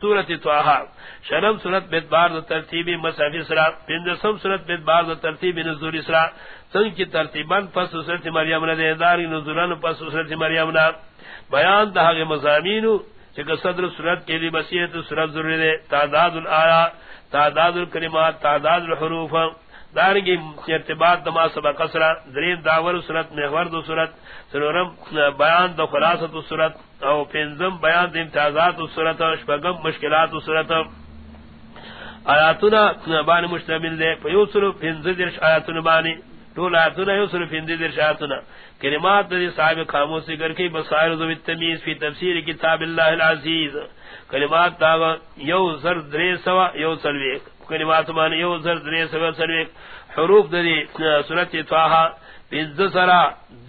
سورت توحا شرم سورت بیدبار دو ترتیبی مصحفی سرا پندسم سورت بیدبار دو ترتیبی نزول اسرا سنگ کی ترتیبان پس سورت مریم ندے دیدار نزولان پس سورت مریم نا بیان دہاگ مزامینو چکہ صدر سورت کے لی بسیت سورت ضروری دے۔ تعداد الآیا تعداد الکلمات، تعداد الحروف دارنگی ارتباط دما سبا قصرا درین داور سورت محور دو سورت سنورم، بیان دو خلاصت سورت او پنزم بیان دو امتیازات سورت شپگم مشکلات سورت آیاتنا بانی مشتمل دے پیو پیوسر پنز درش آیاتنا بانی طول آیاتنا یوسر پنز درش آیاتنا کلمات دی صاحب خاموسی کرکی بصائر دو التمیز فی تفسیر کتاب اللہ العزیز. کلمات داغا، یو سر دری سوا، یو سلویک. کلمات مان یو زر درے سوا سرویک حروف دری سورت طاہا پنز سرا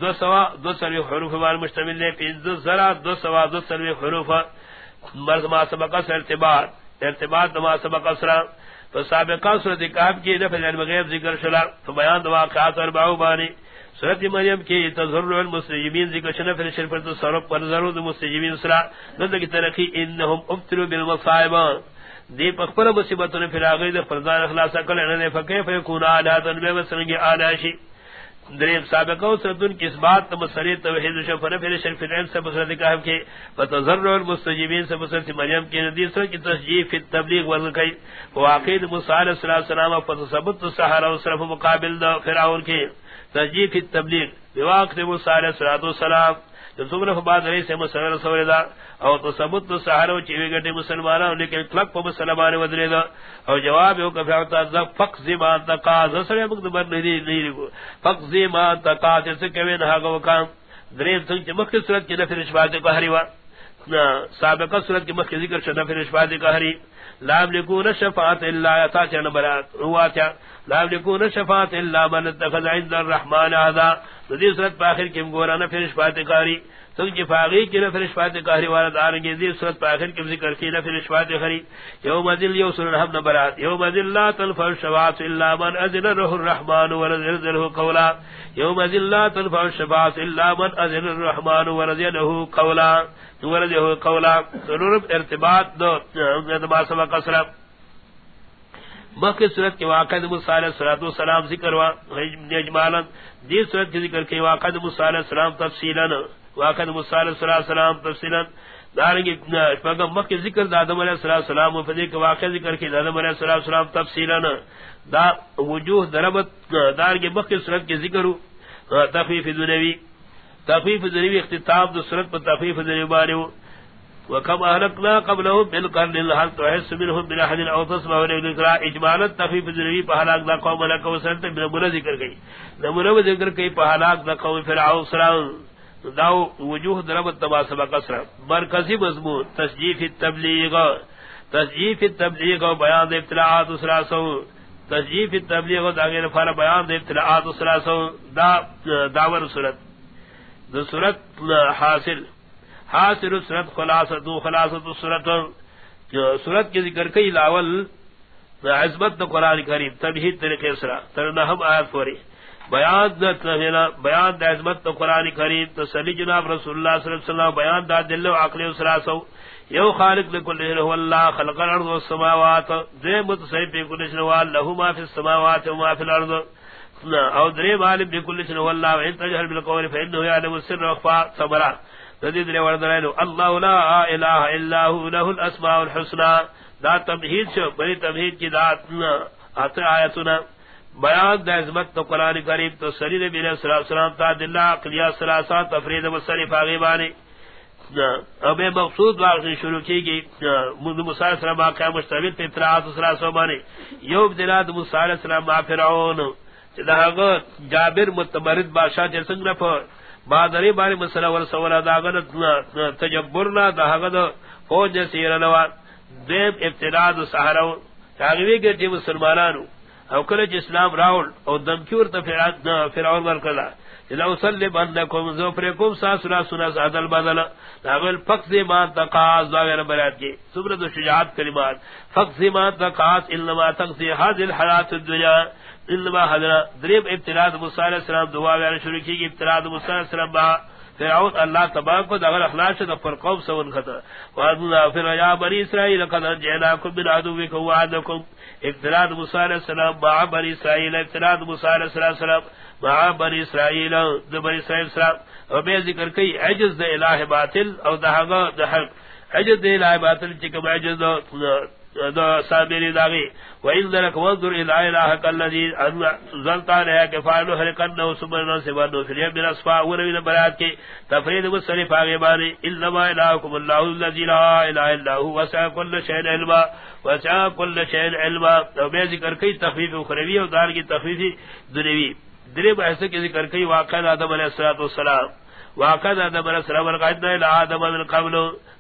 دو سوا دو سروی حروف مان مشتمل دے پنز سرا دو سوا دو سروی حروف. مرز ما سبق سر ارتباط ارتباط ما سبق سر فسابقا سورت کہاب کی نفذ علم غیب ذکر شلا فبیان دو واقعات اربعو بانی سورت مریم کی تظہر المسلمین ذکر شنف الشرفت سرق پر ضرور المسلمین سرا نظر ترقی انہم ابتلو بالمصائبان دی پخپل مصیبت نے پھر اگے دے فرزان اخلاص کل نے فکے فیکون عادات بے وسنگی عاداشی دریم سابقہ سردن کس بات تم سری توحید شفر پھر شرف العلم سے بسرت کہا کہ فتذر المستجیبین سے بسرت مریم کی ندیس کی تسجیب فی التبلیغ ورکی واقید موسی علیہ السلام فتثبت السحرہ صرف مقابل دا فرعون کی تسجیب فی التبلیغ. بواقت موسی علیہ السلام. تمرا بعد رہی سے مسلمان سورے دا او تو ثبوت تو سہارو چیوی گٹے مسلماناں لیکن کلک پہ مسلمان ودرے دا او جواب یو کہ فتا ذ فق زما تقاز سرے مقدمر نہیں نہیں فق زما تقاز سے کہ نہ گو کام دریم سن چ مخ صورت کی نفر شبات کو ہری وا سابقہ صورت کی مخ ذکر شدہ نفر شبات کو ہری لا لکون شفاعت الا تا چن یعنی برات ہوا کیا لا لکون شفاعت الا من اتخذ عند الرحمن هذا ندی صورت پاخر کی گورانا پھر شفاعت کاری. تو جی فاغی کی نفر شفاعت کاری والا دارنگی دی صورت پاخر کی ذکر کی نفر شفاعت خری یوم ذل یوسن الحمد نبرات یوم ذل لا تنفع الشفاعت الا من اذن له الرحمن ورزل له قولا. یوم ذل لا تنفع الشفاعت الا من اذن الرحمن ورزل له قولا. ورزل له قولا سنورب ارتباط دو. ما سبق اسلام مکہ صورت کے واقع مصالح صلاۃ والسلام ذکر وا اجمالا، دی صورت کے ذکر کے واقع مصالح السلام تفصیلا واقع مصالح صلاۃ والسلام تفصیلا۔ دارنگی پیغام مکہ ذکر آدم علیہ الصلوۃ والسلام و فضیل کے واقع ذکر کے آدم علیہ الصلوۃ والسلام تفصیلا۔ دا وجوہ دربت دارنگی مکہ صورت کے ذکر، تخفیف دنیوی تخفیف دنیوی اختتام دو صورت پر تخفیف دنیوی بارے ہو۔ وكم اهلكنا قبلهم بالقرن هل تحس منهم من احد او تسمع ولي ذكر اجمالا تفي في ذري بهلاك ذا قوم لك وسنت من من ذكر گئی نمر ذکر کئی بهلاك ذا قوم فرعون سلام داو وجوه ضرب تبا سبق اسر مرکزی مضمون، تسجیف التبلیغ. تسجیف التبلیغ و بیان ابتلاعات اسرا سو تسجیف التبلیغ دا غیر فار بیان ابتلاعات اسرا سو دا داور صورت. دا صورت حاصل. حاصل سورت خلاصت خلاصت سورت جو سورت کے ذکر کئی لاول عزمت قرآن کریم تبہید طریقے سرا ترنہم آیت فوری بیان دا بیان دا عزمت قرآن کریم، تسلی جناب رسول اللہ صلی اللہ علیہ وسلم، بیان دا دل و عقل و سراسو یو خالق لکل ہو اللہ، خلق الارض والسماوات دے متصریف بکل شنوال لہو ما فی السماوات و ما فی الارض. او درے مالب بکل شنوال اللہ و انت جہر بالقول فإنه یعلم السر و اخفاء وخفا صبرا تدید لے وردرائنو اللہ لا الہ الا ہو له الاسماء الحسنى. دا تمہید شو، بری تمہید کی داتنا آتر آیتنا بیان دا عظمت تو قرآن کریم تو سری نبی علیہ السلام تا دلہ قلیہ سلاسا تفرید و مصرف آغیبانی اب مقصود واقعی شروع کی گئی موسیٰ علیہ السلام واقعہ مشتمل پہ اطلاعات سلاسو مانی یوب دلاد موسیٰ علیہ السلام ما فرعون. جابر متمرد بادشاہ جسنگ رفر بادری باری مسئلہ ورسولا داغن تجبرنا دا حقد فوج سیر نوا دیم ابتداد سحرون تاغوی گرچی مسلمانانو. او کلچ اسلام راول او دمکیور تا فرعون مرکزا لو سلب انکم زفرکم ساسنا سنا سعد البدل ناغل فقز ما تقاز داغیر برات کی. سبرد شجاعت کلمات. فقز ما تقاز انما تقزی حاضر الحیات الدنیا. انما حضرت دریب ابتلاء موسی علیہ السلام دعا ویل شروع کی ابتلاء موسی علیہ السلام با فرعون اللہ تباہ کو دغل اخلاق سے دفر قوم سون خطا۔ وعدنا فر یا بنی اسرائیل قد جئناکم من عدوکم وعدکم۔ اقتراد موسی علیہ السلام مع بنی اسرائیل اقتراد موسی علیہ السلام مع بنی اسرائیل بنی اسرائیل السلام اور بے ذکر کئی، عجز دے الہ باطل او دہگا دہگ عجز دے الہ باطل، چکم عجز دا دو سابری داغی. و ان ذلك وذر الى اله الذي ظلتا له كفانه هلكن سبحانه سبحانه في اليوم الاصفاء ورين برات کی تفرید مصرف اگے بارے انما الهكم الله الذي لا اله الا هو وسع كل شيء علما وسع كل شيء علما. تو بے ذکر کئی تخفیف اخروی اور دار کی تخفیف دنیوی. درے بحث کی ذکر کئی واقعہ آدم علیہ الصلوۃ والسلام. واقعہ آدم علیہ السلام ورقدنا الى آدم من قبل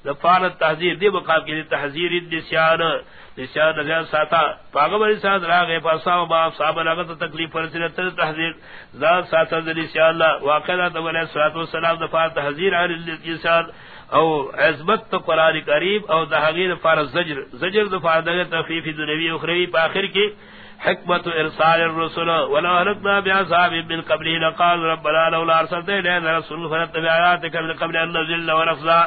دفارت تحذیر دی مقام کی تحذیر نسیان نسیان نزیان ساتا پاگم علی ساتھ راگے پاسا و باپ صاحب لگت تکلیف فرسنت تحذیر ذات ساتا دی نسیان اللہ واقعہ آدم علیہ السلام دفارت تحذیر علی الانسان او عزمت تو قرآن قریب او دہغیر فارس زجر. زجر دفارت دگر تفیف دنوی اخروی پا کی حکمت ارسال الرسل. ولو هلكنا باصحاب من قبله. لقال ربنا لولا ارسلت الينا رسول فنتبع آياتك من قبل ان نزل ونخزى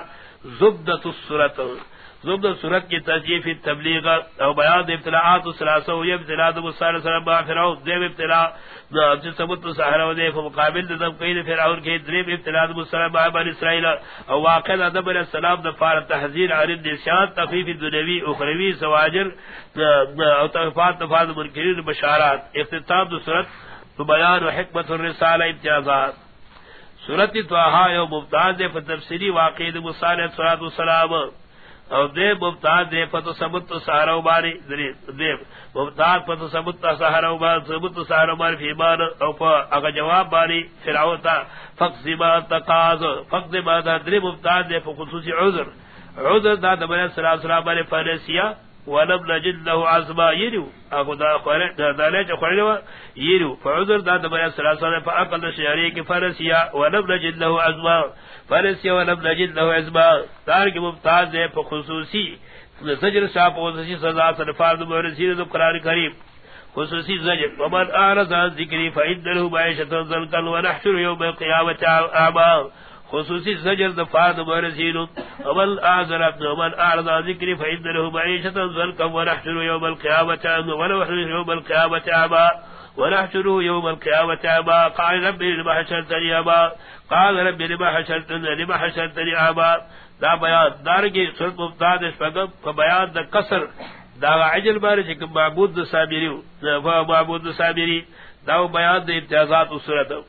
زبدة السورة زبدة السورة کی تجیف التبلیغ او بیان ابتلاعات السلاسة و ابتلاع دو مصار سلام با فرعون دیو ابتلاع جس سبت سحر و دیف مقابل دم قید فرعون کی دریب ابتلاع دو مصار با بان اسرائیل او واقع دم علیہ السلام دفار تحذیر عن النسیان تخفیف دنوی اخروی، سواجر او تخفات دفار منکرین، بشارات. اختتاب دو سورت بیان و حکمت الرسالة امتیازات. سورت توہا یو مبتاد دے فتفسیری واقعی دے مصالح صلاة والسلام او دے مبتاد دے فتو سبت سہرہ باری دے مبتاد فتو سبت سہرہ باری سبت سہرہ باری فی ایمان۔ او پا اگا جواب باری فرعوتا فقص ما تقاض فقص ما دا دے مبتاد دے فخصوصی عذر۔ عذر دا دبیر صلی اللہ علیہ وسلم باری فارسیہ ولم نجد له عزبا يرو اكو دا خره دا له چ خره يرو فعذر دا دبا سلاسه فاقل شياري کی فرسيا ولم نجد له عزبا فرسيا ولم نجد له عزبا دار کی ممتاز ہے خصوصی. زجر صاحب خصوصی سزا سے فرض مرسید قران کریم. خصوصی زجر. ومن اعرض عن ذکری فإن له معيشة ضنكا ونحشر يوم القيامة أعمى خصوصی زجر دفاد مرسین ومن اعذر ابن ومن اعرض ذکر فإن له معيشة ذلك ونحشر يوم القيامة ونحشر يوم القيامة عبا ونحشر يوم القيامة عبا قال ربي لما حشرتني عبا قال ربي لما حشرتني لما حشرتني عبا دا بیان دارگی صورت مفتاد اشفاقم فبیان دا قصر. دا عجل بارش اکم معبود دا سابری معبود دا سابری دا بیان دا امتیازات و صورتم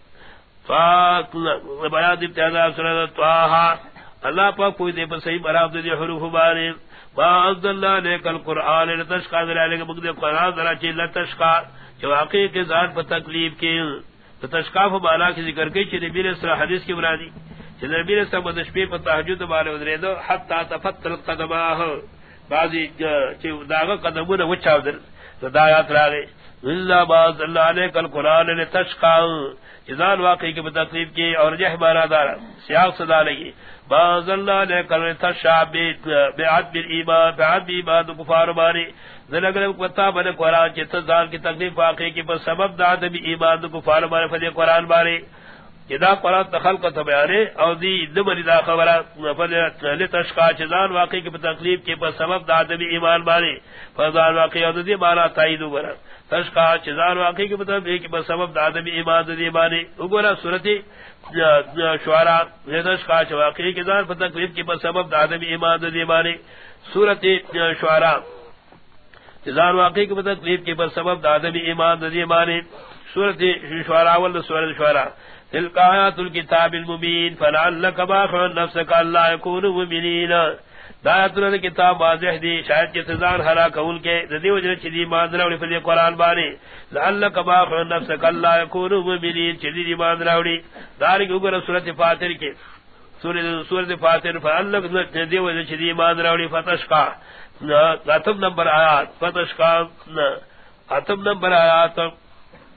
بیان ابتداء سورۃ طه اللہ پاک کوئی دے پر صحیح برابر دے حروف بارے با عبد اللہ نے کل قران لتشقا در علی کے مقدر قران ذرا چ لتشقا۔ جو واقعی کے ذات پر تکلیف کے تشقا بالا کی ذکر کی چ نبی نے حدیث کی بنادی چ نبی نے سب دشپے پر تہجد بارے ادرے دو حتا تفتل قدمہ۔ بعضی چ داغ قدموں وچا در، تو دایات راگے اللہ باز اللہ علیہ کل قرآن لتشقا۔ جزان واقعی کی بتقریب کی اور جہ بارا دار سیاق صدا لگی باز اللہ نے کل تشا بیعت بیر ایمان، بیعت بیر ایمان کفار باری ذلگر قطع بن قرآن کی تزان کی تقریب واقعی کی پر سبب داد بی ایمان کفار باری فدی قرآن باری جدا قرآن تخل کو تبیانے اور دی دمری دا خبرہ فدی تشقا چزان واقعی کی تقریب کی پر سبب داد بی ایمان باری فضان واقعی اور دی مانا تائیدو برا تشکا چزان واقعی کی مطلب ایک بس سبب دادمی ایمان دی بانی اگورا صورتی شعرا تشکا چ واقعی کی زان فتقریب کی بس سبب دادمی ایمان دی بانی صورتی شعرا چزان واقعی کی مطلب تقریب کی بس سبب دادمی ایمان دی بانی صورتی شعرا ول صورت شعرا تلک آیات الكتاب المبین، فلعلک باخع نفسک اللہ یکون مبینین دایاتنا کتاب واضح دی شاید کی سزان حلا قول کے ردی وجہ چیدی ماندراوڑی فلی قرآن بانی لعلک باقر نفسک اللہ یکونو مبینین چیدی دی ماندراوڑی دارک اگر سورت فاتر کے سورت فاتر فعلک ردی وجہ چیدی ماندراوڑی فتشکا اتم نمبر آیات فتشکا اتم نمبر آیات.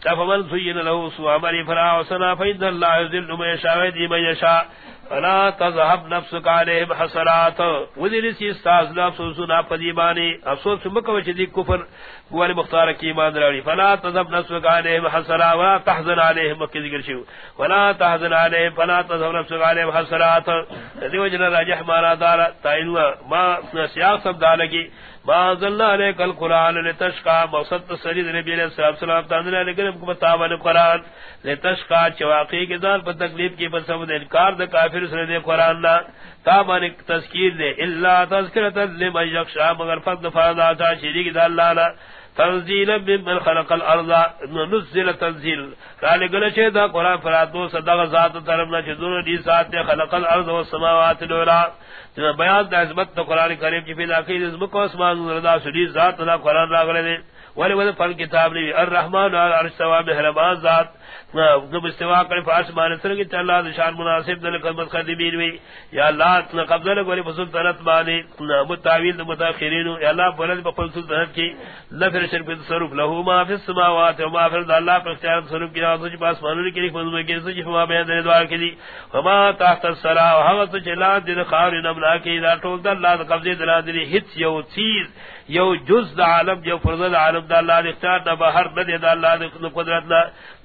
فمن زین له سوء عمل فلا وسنا فإن الله يذل من يشاء ويهدي من فلا تذهب نفسك عليهم حسرات. وذل سی استاذ نفس سنا پدیبانی افسوس مکو چدی کفر گوال مختار کی ایمان دراڑی فلا تذهب نفسك عليهم حسرات. ولا تحزن عليهم مکی ذکر شو ولا تحزن عليهم. فلا تذهب نفسك عليهم حسرات. دیو جن راجح مارا دار تائنوا ما سیاق سب دالگی ما ظل علیک القرآن لتشقا مقصد سرید نبی علیہ السلام تاندر علیکم کو بتاول قرآن لتشقا چواقی کے ذات پر تکلیف کی پر سبب انکار دا کافر سر دے قرآن نا تابان تذکیر دے اللہ تذکرتا لمن یخشا مگر فقد فردا تا شریک دا اللہ نا تنزیل من خلق الارض. نزل تنزیل. قال گل چه دا قران فراتو صدق ذات طرفنا چه دون دی سات خلق الارض والسماوات الاولى بیان دا عظمت تو قران کریم کی پیدا کی اس کو اسمان رضا سدی ذات دا قران راغلے نے ولی ول فل کتاب لی الرحمن علی العرش سوا مہربان ذات. جب استوا کرے فاس مان سر کی اللہ شان مناسب دل قدمت خدمین وی. یا اللہ تن قبضہ گوری فصل ترت بانی متاویل متاخرین یا اللہ بلد بقل سلطنت کی. لفر شرف تصرف. له ما فی السماوات و ما فی اللہ پر اختیار تصرف کی نواز پاس مانوری کی لکھ مضمون کی سجی فما بیان دن دوار کی دی وما تحت السرا و حوث چلان دن خار نملا کی. دا ٹول دا اللہ قبضی دلان دن ہت یو چیز. یو جز دا عالم، یو فرض دا عالم، دا اللہ اختیار دا بہر ندی دا اللہ قدرت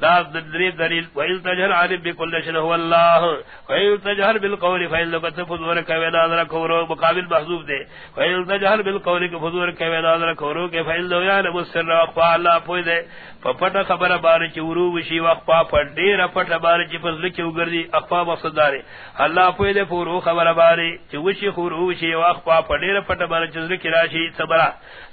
دا دلیل دلیل، وإن تجہر عالم بکل شيء هو الله، وإن تجهر بالقول فإن لك فضور كما ناظر کورو مقابل محذوف دے، وإن تجهر بالقول كفضل كما ناظر كورو کہ فإن لو يعلم السر وقفا اللہ پوئی دے۔ فپٹ خبر بار چ ورو وشی وقفا پٹ دیر پٹ بار چ فضل کی وگردی اقفا مقصد دارے اللہ پوئی دے پورو خبر بار چ وشی خورو وشی وقفا پٹ دیر پٹ بار چ ذکر راشی صبر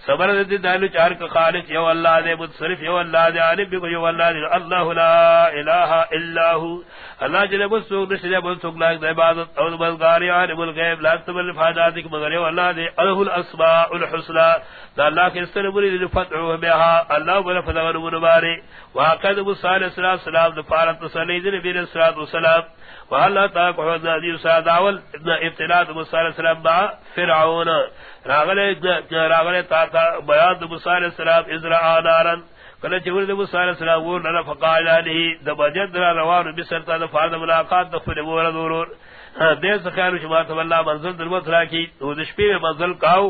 صبر دے دالو چار کا خالق، یو اللہ دے متصرف، یو اللہ دے عالم بھی یو اللہ دے اللہ لا الہ الا ہو اللہ جل بسو نشل بسو لاک دے عبادت او مزگار عالم الغیب، لا تبل فادات مگر یو اللہ دے الہ الاسماء الحسنى. دا اللہ کے استر مرید فتح بها. اللہ بل فضل دوبارے منبارے وقد مصالح السلام سلام دفارت صلی اللہ علیہ وسلم والله تعالی کو ذی ساداول ابن ابتلاء مصالح السلام با فرعون، راغلے راغلے تا تا بیان مصالح السلام ازرا نارن کله چې ورته موسی علیہ السلام ور نه فقال علیه د بجد را روان بسر تا د فرض ملاقات د خپل ور ضرور دې څخه خیال شما ته الله منزل در مترا کی او د شپې منزل کاو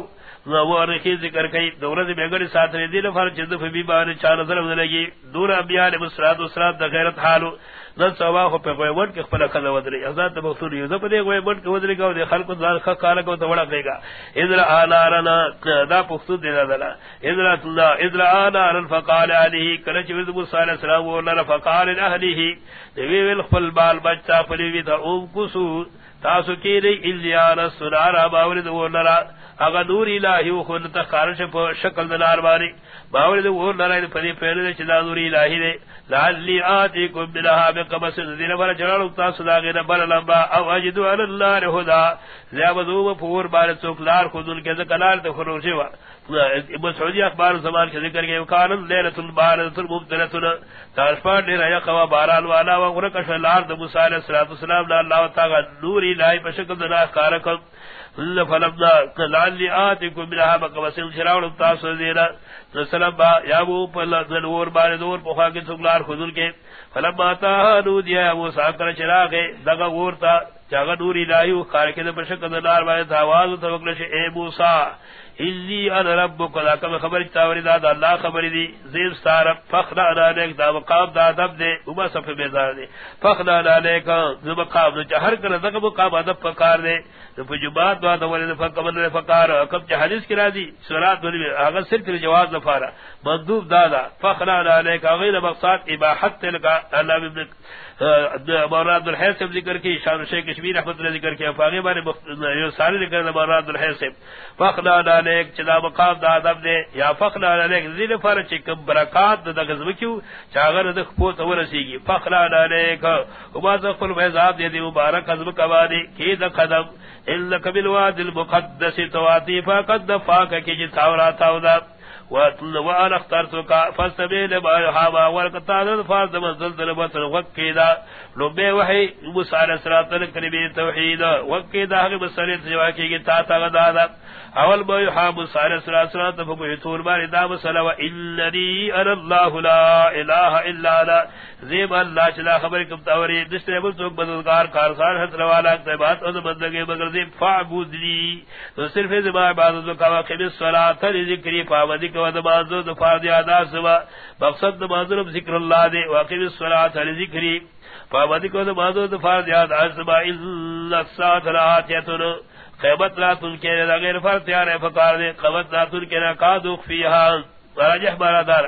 نو ورخی ذکر کئی دورت بیگڑی ساتھ ردی لفر چند فبی بانی چار نظر مدلگی دور انبیاء مسرات و سرات دا غیرت حالو، نن سوا خو په کوئی ون کې خپل کله ودرې آزاد مقصود یو زپ دې کوئی ون کې ودرې کو دې خلق ځان خ کاله کو ته وړا کېګا اذر انارنا دا مقصود دې دلا اذر الله اذر انار فقال عليه کله چې وذ موسی عليه السلام ورنه فقال اهله دې ویل خپل بال بچا پلی وی ته او کوسو. تاسو کې دې الیان سرارا باور دې ورنه اگر نور الہی و خود تخارش پا شکل دلار باری باولی دو اور لرائی دو پدی پیڑ دے چلا نور الہی دے لعلی آتی کم بلہا بقبس دین برا چلال اکتا صداقین بر لمبا. او اجدو علی اللہ رہدا زیابدو و پور بار سوکلار خودن کے ذکلار دے خروشی و مسعودی اخبار زمان کے ذکر گئے وکانن لیلت البارت المبتلتنا تارشپان دیر ایا قوا باران والا، و غرقش الار دو موسیٰ علیہ السلام اللہ تعالی نور الہی پشکل دنا کارکم فلمنا لعلی آتکم منها بقبسن شراؤن تاسو دینا سلام با یا بو پلا دور بار دور پخوا کے سگلار خودل کے، فلما آتا نو دیا وہ ساکر چراغ دگا غورتا، چاگا نوری لائیو خارکے دا پشکت نار بانے تاواز توقلش، اے موسیٰ انی انا ربک دا کم خبر تاوری دا اللہ خبر دی زیب ستارم فخنا انا نیک، دا مقام دا دب دے اما صفح بیزار دے۔ فخنا انا نیک ہاں، دا مقام دا چہر کر دا مقام، ادب پکار دے۔ دا پجبات دا دا ولی دا فکمن دا فکار کم چہ حدیث کرا دی سرات ولی آغا صرف جواز دفارا مندوب دا دا فخنا انا نیک غیر مقصاد اباحت تلکا اللہ ببنک مراد الحیثم ذکر کی، شان شیخ کشمیر احمد نے ذکر کیا، فاغی بارے یہ سارے ذکر مراد الحیثم فخنا علیک چدا مقام دا ادب دے۔ یا فخنا علیک ذل فر چکم برکات دا غزم کیو چاغر د خپو تو رسیږي فخنا علیک وما ذکر مذاب دے دی، مبارک ازم کبادی کی د قدم۔ الا قبل واد المقدس تواتي فقد فاك کی جی تاورا تاودا۔ وانا اخترتك فاستبي لما يحابا ولقطع الفارد من زلزل بطن وقيدا لبه وحي موسى عليه الصلاة والسلام توحيد وقيدا حقب السريط جواكي تاتا غدادا. اول ما يحاب موسى عليه الصلاة والسلام فبعثون بار دام صلى وإنني أنا الله لا إله إلا أنا زيب الله چلا خبركم توري دشتر بلتوك بدلقار كارخان حسن والا اكتبات ادو بندگي مگر زيب فعبودني تو صرف زبا عبادت وقوا قم الصلاة لذكري فعبدك ودمازو دفار دي آداء سوا. مقصد دمازو ذكر الله دي وقم الصلاة لذكري فعبدك ودمازو دفار دي آداء سوا. إلا الساعة لآتيتنا قیمت لا تن کے غیر فرق تیار ہے، فقار دے. قیمت لا تن کے نہ قادو فیہا. راجح بارا دار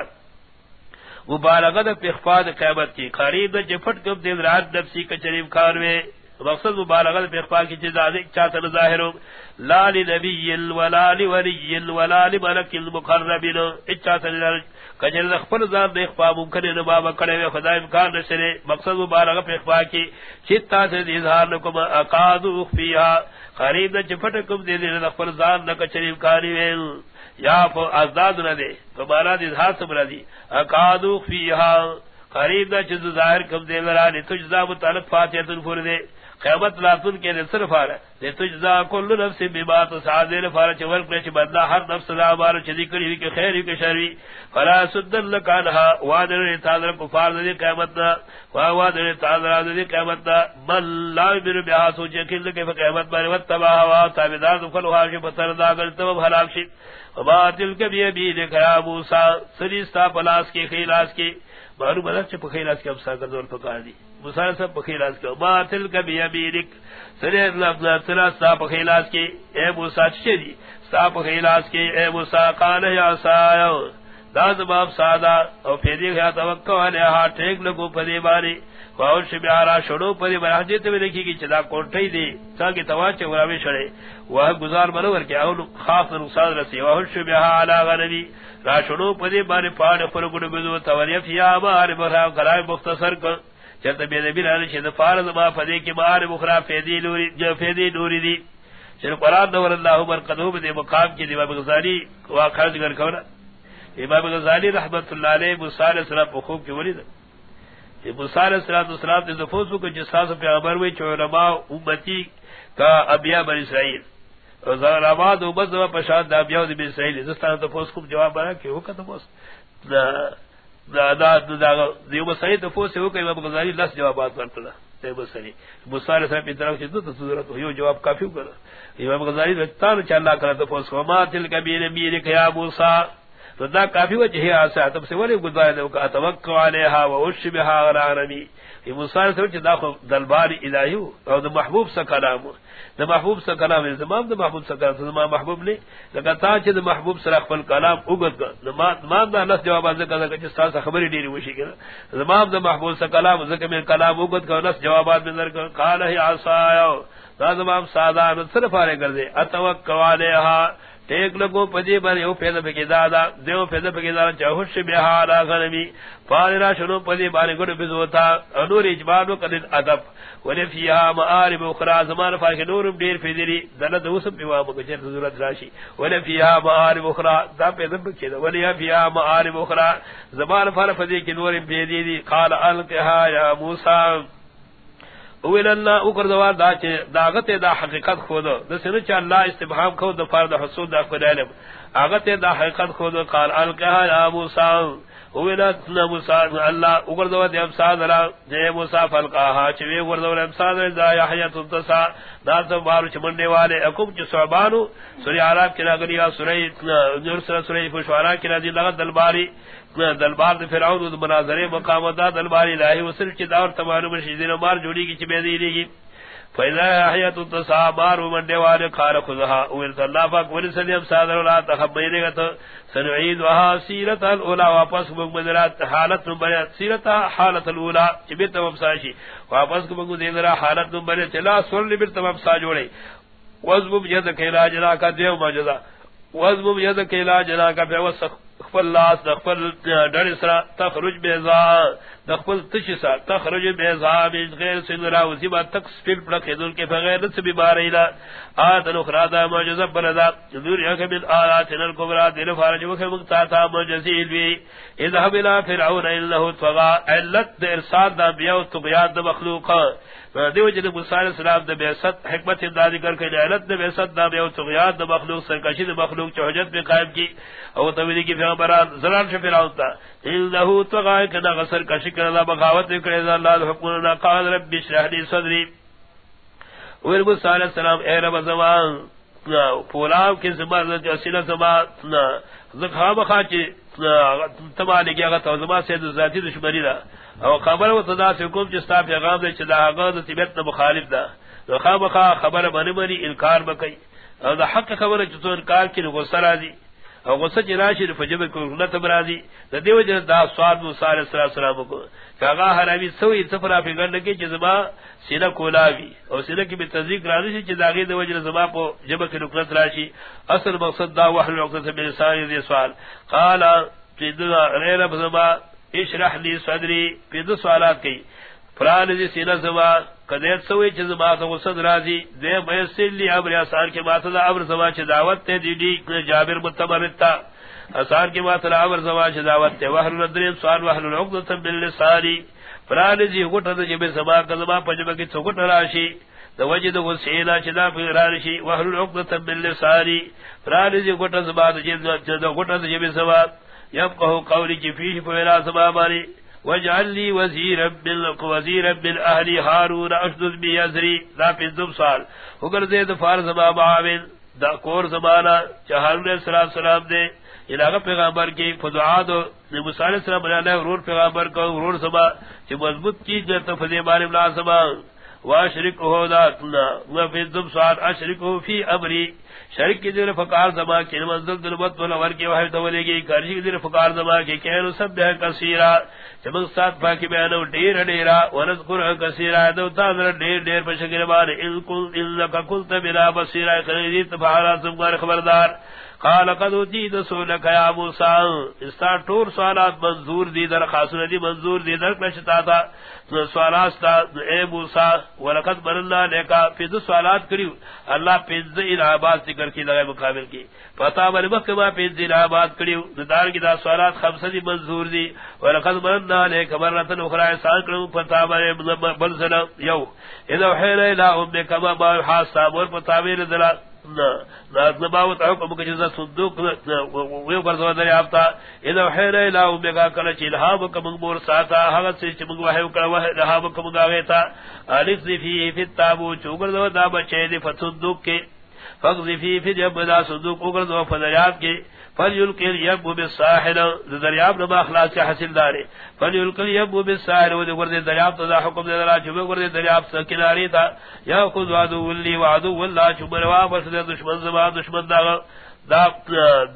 مبالغت اخفاد قیمت کی. قریب جفٹ کم دل رات نفسی کا شریف کار میں مقصد مبالغت اخفاد کی چیز آدھے چاہتا نظاہر لا لنبی ولا لولی ولا لملک المقربین۔ اچاہتا نظاہر کجر دخپل ذات دیکھ پا ممکن نبابا کڑے وے خدا امکان نشرے مقصد مبالغت اخفاد کی چیتا سے اظہار لکم اقادو اخفیہا قریب دا چپٹ کم دے دے نخفر زان نکا چریف کاری ویل یا فو ازداد نہ دے فبارا دی دھا سمرا دی۔ اکادو فیہا قریب دا چیز ظاہر کم دے لرانی تجزا متعلق فاتحتن فور دے قیمت لاتن کے دے صرف آرہ دے تجزا کل نفس بما تسعاد دے لفارہ چھ ورک لے چھ بدلا ہر نفس لا بارا چھ ذکر ہی کہ خیر ہی کہ شروی فلا سدن لکانہا وادر تادر کفار دے قیمتنا وادر تادر دے قیمتنا من لا بر بها سوچے کل کہ قیمت بارے وتبا ہوا تابدار دخل ہوا شی بتر دا گل شی۔ وما تلک بی بی کھا موسی سریستا پلاس کے خیلاس کے معلوم ہے کہ پخیلاس کے اب سا کر دور پکار دی۔ موسی سے پخیلاس کے ما تلک بی بی سرے لفظ تلا سا پخیلاس کے۔ اے موسی چری جی، سا پخیلاس کے۔ اے موسی، قال یا سایو۔ داد باب سادا او پھیری گیا توقع والے ہا ٹھیک لگو پدی باری واوش بیارا شڑو پدی بارا جیتے میں دیکھی کہ چلا کوٹھئی دی تاکہ تواچے وراوی شڑے۔ وہ گزار منور کے اول خاص نقصان رسی۔ واوش بیہا علا غنبی را شڑو پدی باری پاڑ پر گڑ بزو توریف یا بار برا کلائے مختصر کر۔ چلتا بے نبی رہنے چھے فارض ما فدی کی بار مخرا فیدی نوری، جو فیدی نوری دی۔ چل قرآن دور اللہ عمر قدوم دی مقام کی دی باب غزاری واقع ذکر کھونا۔ امام غزالی رحمت اللہ علیہ مسال السلام کو خوب کی ولید یہ مسال السلام السلام نے دفوسو کو جس ساس پہ عمر ہوئی چھو علماء امتی کا ابیا بن اسرائیل۔ اور آباد امت دوا پشاد دا ابیا بن اسرائیل۔ زستان دفوس کو جواب بنا کہ وہ کا دفوس دا دا ہو کہ غزالی لس جوابات کرتا صاحب کی طرف سے تو ضرورت ہو جواب کافی کرا غزالی نہ چلا کرا تل کبیر میر موسی تو دا کافی وجہ ہے تب سے ولی توقع علیہا و اشبہا یہ مصار سے وچہ دا خو دلبار الہی او دا محبوب سا کلام دا محبوب سا کلام ہے، زمان دا محبوب سا کلام، زمان محبوب لے لکہ تا چھ دا محبوب سا رخفل کلام اگد کا زمان دا نس جواب ذکر ذکر جس تا سا خبری دیری وشی کنا زمان دا محبوب سا کلام ذکر میں کلام اگد کا نس جوابات میں ذکر قال ہی آسایو دا زمان سادان صرف آرے کر دے اتوقع علیہا۔ ایک لگو پدی بر یو پیدا پکی دادا، دیو پیدا پکی دادا چاہوش بیہارا غنمی فارنا شنو پدی باری گڑ بزوتا انور اجبانو قدد ادب۔ ولی فیہا معارب اخرى زمان فارک نورم دیر پیدری دلد وسم بیوام کچھر ضرورت راشی۔ ولی فیہا معارب اخرى دا پیدا پکی دا۔ ولی فیہا معارب اخرى زمان فارک پدی کی نورم پیدری قال القها یا موسیٰ۔ اویل اللہ اوکر دوار دا چے داغت دا حقیقت خود، دا سنو چا اللہ استبحام خود، دا فرد حصول دا خود علم آغت دا حقیقت خود قال القها یا موسیٰ. اویل اتنا موسیٰ، اللہ اوکر دوار دا امسا دلا جے موسیٰ فالقاها چوے اوکر دوار امسا دلا دا یحیت انتصا دا تا بارو چمنڈے والے. اکم چو صحبانو سوری عراب کنا گنیا سوری جرسل سوری فشوارا کنا دی لغت دلباری. دلبار دے فرعون دے مناظرے، مقام دا دلبار الہی وسر چ دور تمام مشیدین مار جوڑی کی چبے دی لگی فیضا حیات التصابار ومن والے خار خذها اول اللہ پاک ور سلیم صادر لا تخبیرے گا تو سنعید وها سیرت الاولى واپس مدرات حالت نمبر سیرت حالت الاولى چبے تمام ساشی واپس کو بگو دیرا حالت نمبر چلا سن لبر تمام سا جوڑے۔ وذب بجد کلا جنا کا دیو ماجدا وذب بجد کلا جنا کا بے وسخ۔ دخل لاس دخل ڈر اسرا تخرج بیزا دخل تشسا تخرج بیزا من غیر سنرا وزیبا تک سپیل پڑک حدول کے بغیر نس بیبارینا آت نخرا دا معجزہ بلدا دور یک من آیاتنا الكبرى دل فارج وکھ مقتاتا معجزیل بی اذهب الى فرعون انه طغى، علت د ارسال دا بیاو تبیاد مخلوقا دیو جن موسی علیہ السلام دے بیست حکمت امدادی کر کے جہالت دے بیست دا بیو تغیان دا مخلوق سرکشی دا مخلوق چوجت میں قائم کی. او تولی کی پیغمبران زران شفر آتا انہو تغای کنا غسر کشی کنا دا بغاوت کرے دا اللہ دا حکمنا قال رب شرح لی صدری. ویر موسی علیہ السلام، اے رب زمان پولاو کی زمان جو سینہ زمان زخام خاچی تمالی گیا غطا زمان سید ذاتی دشمنی دا. او خبر و تدا سے حکم جستا پیغام دے چلا آغاز تیبیت مخالف دا. دو خواب خبر بنی بنی انکار بکی. او دا حق خبر چتو انکار کی نو غصہ رازی او غصہ چی راشی نو فجب کرنت برازی دا دیو جن دا سوال موسیٰ علیہ السلام کو کہ آغا حرامی سوئی سفرہ پی گرن کی چی زما سینہ کولاوی. او سینہ کی بھی تذیق رازی چی چی داغی دو جن زما پو جب کی نکنت راشی. اصل مقصد دا وحل نقصد سے میرے ساری دی سوال. قالا چی دا غیر زما اشرح لی صدری پی دو سوالات کی. فران جی سینہ زما قدیت سوئی چیز ماتا غصد رازی، دے میسر لی عبر اثار کے ماتا دا عبر زما چی دعوت تے دی دی جابر متمرتا اثار کے ماتا دا عبر زما چی دعوت تے. وحل ندرین سوال وحل العقدتا باللسانی. فران جی غٹا دا جب زما کزما پجبا کی تو راشی، دا وجد غسینا چی دا پیرانشی وحل العقدتا باللسانی. فران جی غٹا زما دا جب زما، یبقہ قولی کی فیش پویلا سبا ماری وجعل لی وزیر من وزیر من اہلی حارون اشدد بی ازری دا پندم سال. اگر زید فار زبا معاون. دا کور زمانا چہارون علیہ السلام دے. یعنی علاقہ پیغامبر کی فدعا دو. موسیٰ علیہ السلام علیہ ورور پیغامبر کو ورور سبا چی مضبوط کی جرت فدی باری ملا سبا واشرکو ذاتنا وفي الدبصار اشرکو فی امری. شرک کی دیر فقار زما کی منزل دلبت ولا ور کی وحی دولے گی کرشی کی دیر فقار زما کی کہن سب ہے کثیرا چمن ساتھ پاکی بیان ڈیر ڈیرا ونذکر کثیرا دو تا در ڈیر ڈیر پشکر بار ان کل انک قلت بلا بصیرا خریت فعلا سب خبردار۔ قال قد اتيت سؤالك يا موسى استا ٹور سوالات منظور دی درخواست دی منظور دی در کشتا تھا سوالات تا. اے موسى ولقد برنا لك في دو سوالات کریو. اللہ پنز الہابات ذکر کی لگے مقابل کی. پتا بل مکما پنز الہابات کریو. دار کی دا سوالات خمسہ دی منظور دی. ولقد برنا لك مرۃ اخرى سال کرو پتا بل بل سنا یو. اذا حیل الى امك ما ما حاسا اور پتا میرے دلا. نباوت حکم کجزا ویو اذا حیر الہو بگا ساتا سے وحیو آگیتا فی التابو چوگر دو دا بچے دی کے فی فی جب دا صدوق اگر دو فدریات کے فلیلقل یبو بالساحل دریاب نہ اخلاص کے حاصل دار فلیلقل یبو بالساحل وہ ورد دریاب تو حکم دے درا چوبے ورد دریاب سے کنارے تا یا خذ وعدو ولی، وعدو والله چوبے وا بس دشمن زما، دشمن دا دا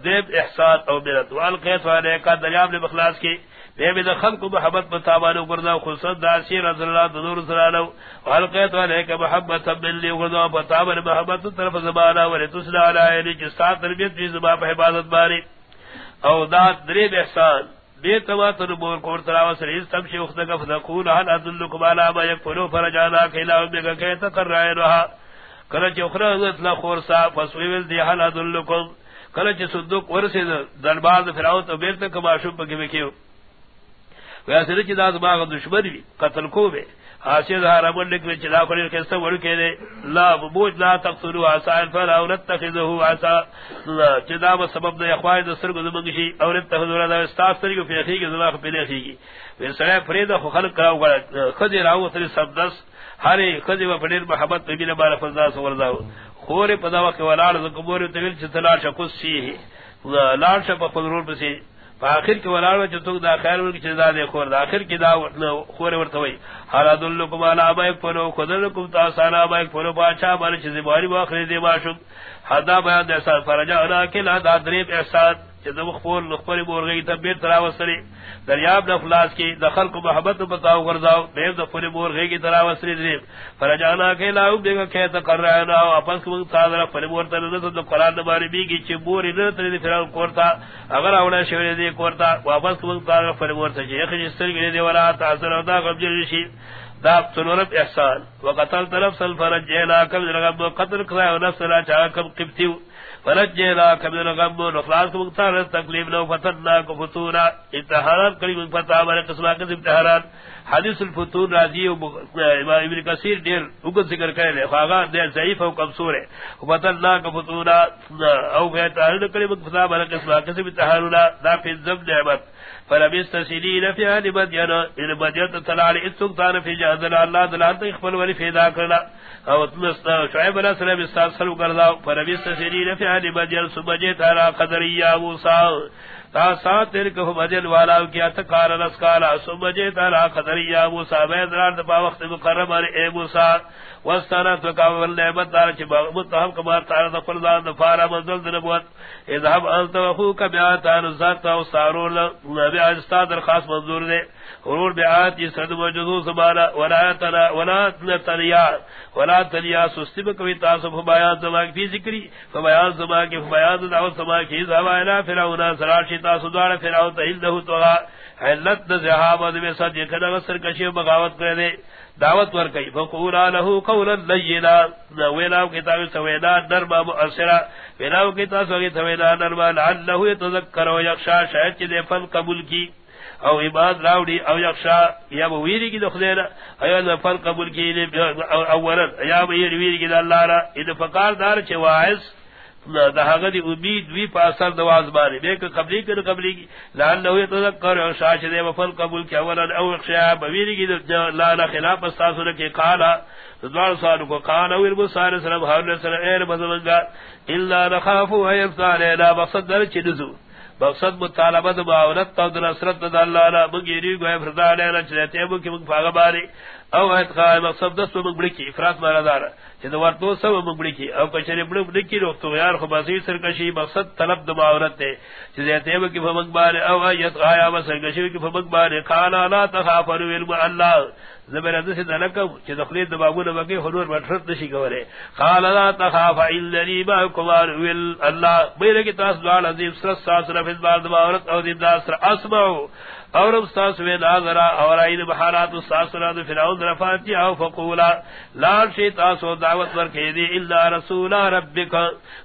دیب احسان او مرت والقیت والے کا دریاب نے اخلاص کی بے بے دخل کو محبت بتابانو کرنا خصوص داسی رضی اللہ نور سلالو والقیت والے کا محبت من لی کرنا بتابان محبت طرف زمانہ ولی تسلا علی یعنی جستا تربیت بھی زمان پہ عبادت باری. او دات دریب احسان بے تواتر بور کور تراو سریز تم شیخ دکا فدقول حل ادلکم علا ما یکفلو فرجانا کھیلا امکا کہتا کر رائے رہا. کلچ اخرى اطلا خورسا فسویل دی حل ادلکم کلچ صدق ورسید، دربار فراؤ تو بیر تک معشوب پکی بکیو ویسے چی دا زباغ دشمن بھی قتل کو بے۔ حاصل دا رمن لکنے چلا کنی کسا ورکے دے۔ لا بوج لا تقتلو عصا الفلا ونتخذہو عصا چی دا سبب دا اخواہ دا سرگ دمانگشی او نتخذو دا استاف سرگو فی اخی کی زباغ پی اخی کی ویسے سرے فرید خو خلق کراو گا خضی راو تری سب دس ہر خضی و پنیر محبت پی بین بارا فضا سورداو خور پدا وقت ولار زکبور تغیل چی تلار شا قصی لار شا پا خضرور پسی۔ فاخر کی ولاڑ چتوک دا خیر ور کی چدا دے خور. دا اخر کی دا خور ورتوی حال ادلکم علی ابائک فلو خذلکم تاسانا ابائک فلو باچا بار چیز زباری باخر دے باشو حدا بیان دے سال فرجا انا کلا دا دریب احسان مخبور نخبر بورغی تبیر تراوسری دریاب نفلاس کی دخل کو محبت بتاؤ غرزاؤ دیر دخل بورغی کی تراوسری دریم فرجانا کے لاؤ بیگا کہتا کر رہا ہے اپس کو صادر فل بور تر نہ تو قران نباری بی کی چبوری نہ تر فرعون کورتا اگر اولا شوی دی کورتا واپس کو صادر فل بور سے شیخ جسر کی دی ولا تاثر دا قبل رشید دا سنورت احسان. وقتل طرف سل فرج کم رغب قتل کرا و نفس لا چاہ کم قبتیو فرج جیلا کم رغب نخلاص کو مختار تکلیف لو فتننا کو فتورا اتحارات قریب فتح ہمارے قسمہ کے اتحارات حدیث الفتور راضی امام ابن کثیر دیر اگل ذکر کرے لے خواغان دیر ضعیف و کمسور ہے۔ فتننا کو فتورا او غیر قریب فتح ہمارے قسمہ کے اتحارات دا فی الزم نعمت۔ فلبست سنین فی آل مدین ان مدین تلال اتسکتان فی جہدن اللہ دلانت تخفل ولی فیدا کرنا او شعب علیہ سلام استاد سلو کرنا فلبست سنین فی آل مدین سمجیت علا قدری یا موسیٰ تا سات تیر کہ مدین والا کیا تکار نسکالا سمجیت علا قدری یا موسیٰ بیدران دبا وقت مقرم اے موسیٰ واستانا تو کاول نعمت دار چ متهم کما تعالی دفر ذات دفارا منزل دنبوت اذهب انت واخوك بیاتان ذات او سارول نبی استاد درخواست منظور دے۔ غرور بیات یہ صد موجود سبحانہ، ولا تنا، ولا تنیا ولا تنیا سستب کوي تاسو په بیان زما کی ذکری په بیان زما کی بیان دعوت زما کی زوالا فرعون سراشی تاسو دوار فرعون تهل ده تو حلت ذهاب د سجدہ کنا سرکشی بغاوت کرے دعوت ور کئی فقولا له قولا لینا ویلاو کتاب سوینا نرما مؤثرا ویلاو کتاب سوینا نرما لعلہ یتذکر و یخشا، شاید چی دے فن قبول کی۔ او عباد راوڑی، او یخشا، یا ویری کی دخلینا او فن قبول کی اولا یا ویری کی دا اللہ را ادھا فقار دار چی واعث دہاغدی امید وی پاسر دواز بارے بے کہ قبلی کر قبلی کی، لان لو یتذکر او شاش دے وفل قبول کیا ولا او اخشا بویری کی لا لا خلاف استاسر کے قالا دوار سال کو قال او رب سال سلام حول سلام اے بزمگا الا نخاف ایفطار لا بصدر چدزو مقصد مطالبہ معاونت او د نصرت د الله لا مگیری ګوې فردا نه چې ته مو کې مگ پاگا باری او ایت خائے مقصد دس مگ بڑی کی، افراد مارا دار چہ ور تو سب مگ بڑی کی، او کچری بڑی بڑی کی رو تو یار خو سرکشی مقصد طلب د معاونت ہے چہ تے مو کہ مگ باری او ایت خائے سرکشی کہ مگ باری قال لا تخافوا علم اللہ، زبر ادس دلکم چ دخلی دبابون وکی حضور بٹھت نشی گورے قال لا تخاف الا لي ما كبار ول الله میرے کی تاس دوال عظیم سر ساس رفض بعد دباورت او دین داس اسمعوا اور استاس وی ناظرا اور این بحارات استاس را فرعون رفاتی او فقولا لا شی تاسو دعوت ور کی دی الا رسول ربک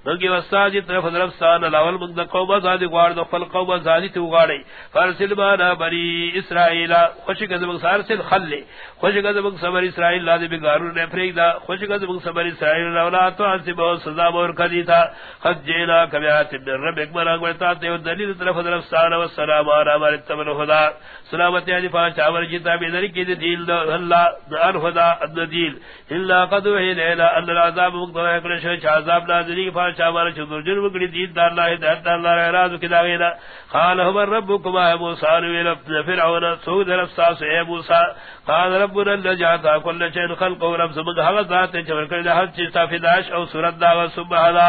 بلکی وساجی طرف رب سان الاول من قوم زادی غار دو فل قوم زادی تو غاڑی فرسل ما بنی اسرائیل خوش گزم سارسل خلی خوش گزم صبر اسرائیل لازم بگارو نے فریق دا خوش گزم صبر اسرائیل اولا تو اسی بہت سزا اور کدی تھا خد جینا کبیات من ربک مرا گتا تے دلیل طرف رب سان و سلام اور ہمارے تمن خدا، سلامت یعنی علی پانچ چاور جتا بی ذری کی دیل دا، اللہ دا الخدا الددیل اللہ قدو ہی لیلہ اللہ العذاب مقتضا اکر شوچ عذاب نازلی کی پانچ آور چودر جرم کری دید دا اللہ دہت دا اللہ رہ کی کدا غینا خال ہمر ربکم موسیٰ نویل فرعون، سود رفصاص اے موسیٰ قال ربنا لجاتا كل شيء خلق ورب سبحانه هغه ذات چې ورکړي هر چیز ته فداش او صورت دا او سبحانه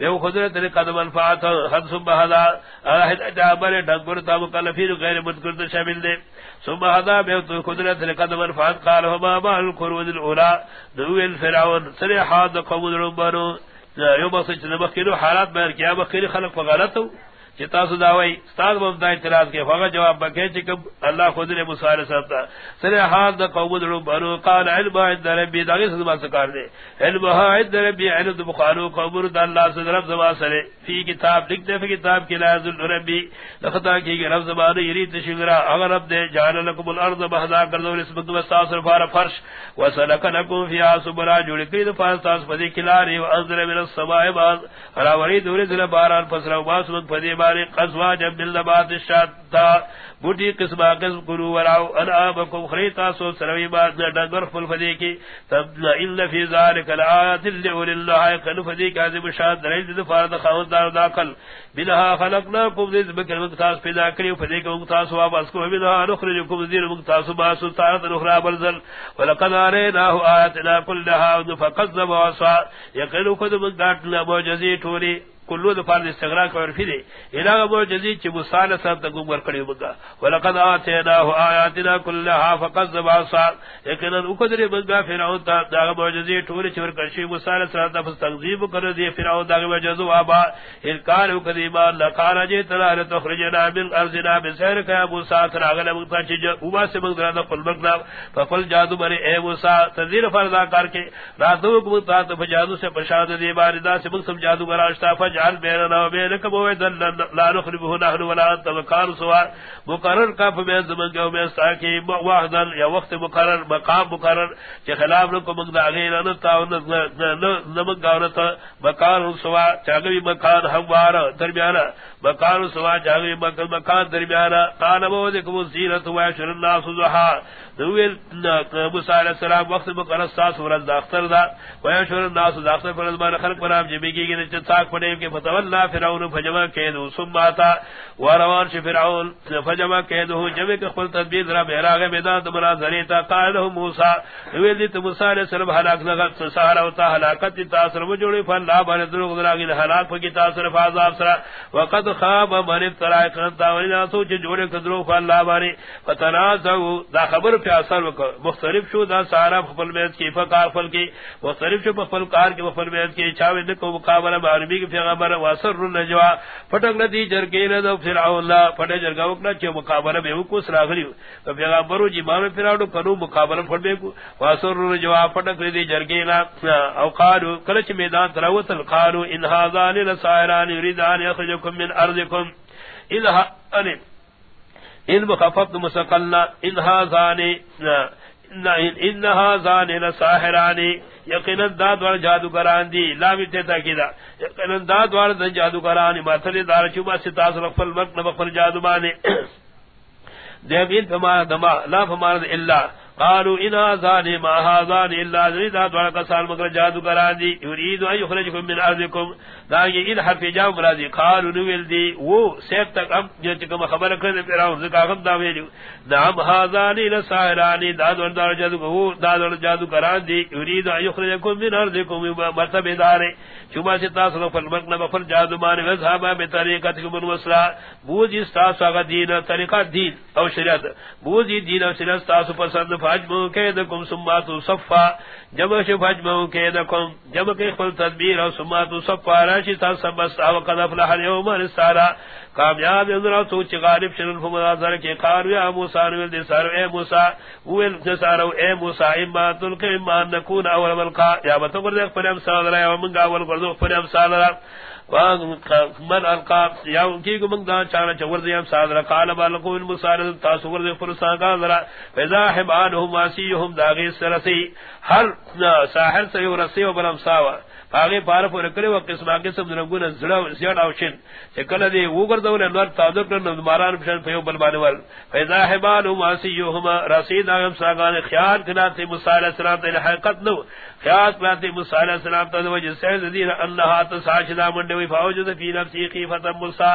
یو قدرت قدم الفات حد سبحانه احد اجابر ڈگر تا مکلفین غیر مذکر شامل دے سبحانه بے تو قدرت قدم الفات قال هما ما القرود الاولى ذو الفرعون صريحات قوم ربنا یو بس چې حالات بیان کیا بخیر خلق غلطو چتا سداوی استاد بمدا اعتراض کے فقہ جواب بکے چکم اللہ خود نے مصالح سبتا سر حال دا قوم درو بنو قال علم عند ربی دا غیر سبا سکار دے علم عند ربی علم بخارو قوم دا اللہ سے رب زبا سرے فی کتاب لکھتے فی کتاب کی لا ذل ربی لخطا کی کہ رب زبان یرید شگرا اگر رب دے جعل لكم الارض بہدا کر دو اسم تو استاثر فار فرش. وسلک لكم فی اسبرا جوڑ کی دفاع استاس پدی کلاری و انزل من السماء بعض را ورید ورید باران فسرا واسمت پدی باری قصوا جب بالنبات الشاتا بوٹی قسم قسم کرو وراو انعامکم خریتا سو سروی بات ڈنگر فل فدی کی۔ تب ان فی ذالک الآیات اللي اللہ قل فدی کی عظیم شاد درہی دفارد خاوت دار داخل۔ بلها خلقناکم ذیز بکر مقتاس پیدا کری، فدی کی مقتاس واپس کو بلها نخرجکم ذیر مقتاس باسو تارت نخرا برزل۔ ولقد آریناہ آیاتنا کلها فقذب وعصا یقلو کد مقتاس موجزی ٹولی کلو دفار استغراق ورفی دے الہ معجزی چی مسال سب تکم ورکڑی مگا ولقد آتیناہو آیاتنا کلہا فقذب آصار لیکن اکدر مگا فرعون تا داغ معجزی ٹولی چور کرشی مسال سب تفس تنظیم کر دی. فرعون داغ معجزو آبا انکار اکدیمان لقانا جیتنا لتخرجنا من ارزنا بسیر کیا موسیٰ. تراغل مگتا چی جو اوما سے مگدرا دا قل مگنا فقل جادو بری اے موسیٰ تذیر فرضا کر کے. راتو کمتا تفجادو سے پشاد دی باردہ سے مقصم جادو براشتا فجعل بیننا و بینک موعدا لا نخربه نحن ولا انت مقام سوا، مقرر کا فمین زمن کے میں ساکی واحدا یا وقت مقرر، مقام مقرر، کہ خلاف لکو منگ دا غیر انتا و نمک گاونتا مقام سوا، چاگوی مکان ہموارا، درمیانا، مکان سوا، چاگوی مکان درمیانا، قال موذکم الزیرت ویشر الناس زحا دویل موسی علیہ السلام وقت مقرر ساس ورز داختر دا ویشر الناس داختر پر ازمان خلق پرام جمی کی گی نچت ساک پڑے کہ فتولا فرعون فجمع کیدو، ثم آتا وروان شی فرعون فجمع کیدو، جمع کے خل تدبیر را بہراغ میدان دمرا ذریتا قائلہ موسیٰ دویل دیت موسیٰ علیہ السلام حلاک لغت سہارا وتا حلاکت تاثر وجوڑی فاللہ بانی دروغ دراغی حلاک فکی تاثر فازاب سرا وقد خواب من افترائی قنطا ولنا سوچ جوڑی کدروغ فاللہ بانی فتنازعو، دا خبر پہ اثر مختلف شو، دا سارا خپل میت کی فقار فل کی، مختلف شو پخپل کار کی فقل میت کی چاوی دکو مقابلہ بارمی کی پیغمبر واسر النجوا پٹک ندی جرگی ندو فرعون اللہ پٹک جرگا وکنا چو مقابلہ بے وکو سراغلی تو پیغمبرو جی مام فرعون کنو مقابلہ پھڑ بے کو۔ واسر النجوا پٹک ندی جرگی نا او قالو کلچ میدان تراوتل قالو ان هذان لسائران يريدان يخرجكم من ارضكم اذا ان ان مخفف مسقلنا، ان هذان ان هذان لساحران یقینا داد وال جادوگران دی. لا لامی تے تاکیدا یقینا داد وال جادوگران ماتھلی دار چوبا ستا سر فل مک نہ فل جادو مانے دیوین فما دما لا فما الا قالوا ان هذان ما هذان الا ذريدا دوڑا کا سال مگر جادو کرا دی یرید ان یخرجکم من ارضکم دا یہ ان حرف جاو مرادی، قالوا نویل دی، وہ سیف تک اب جو چکم خبر کرے فرعون زکا غم دا ویلو نام هذان لسائران دا دوڑ دا جادو کو دا دوڑ جادو کرا دی یرید ان یخرجکم من ارضکم مرتبہ دار چوبا سے تاس لو فل مگر نہ فل جادو مان وذهب بطریقت من وسلا بوجھ اس تاس کا دین، طریقہ دین او شریعت۔ بوجھ دین او شریعت تاس پسند فاجمو کیدکم سماتو صفا. جمع شو فاجمو کیدکم. جمع کی خل تدبیر او سماتو صفا. راشی تا سبستا وقد افلح اليوم رسالہ کامیاب اندرہ تو چی غالب شرن فمدازر کی قارو یا موسیٰ نویل دی سارو، اے موسیٰ. ویل دی اے موسیٰ. اما تلقی اما نکون اول ملقا یا بطور دیکھ پر امسال رہا یا منگا اول کردو پر امسال رہا من القاب یا کی کو منگ دا چانا چور دیا صادر قال بالقو المصارد تاسور دے فرسان کا ذرا فذا حبانهم واسيهم داغي سرسي ہر ساحر سے ورسی و برم ساوا آگے پار پر کرے وہ قسم قسم رنگون زڑا زیاد اوشن چکل دی وگر دول انور تعذب کرن ماران پشن پیو بل بان ول. فیضا حبال واسیہما رسید اگم ساگان خیال کنا تے موسی علیہ السلام تے حقیقت نو. خیال کنا تے موسی علیہ السلام تے وجہ سے دین اللہ تا ساجدا منڈے وی فوجد فی نفسی خیفۃ موسی۔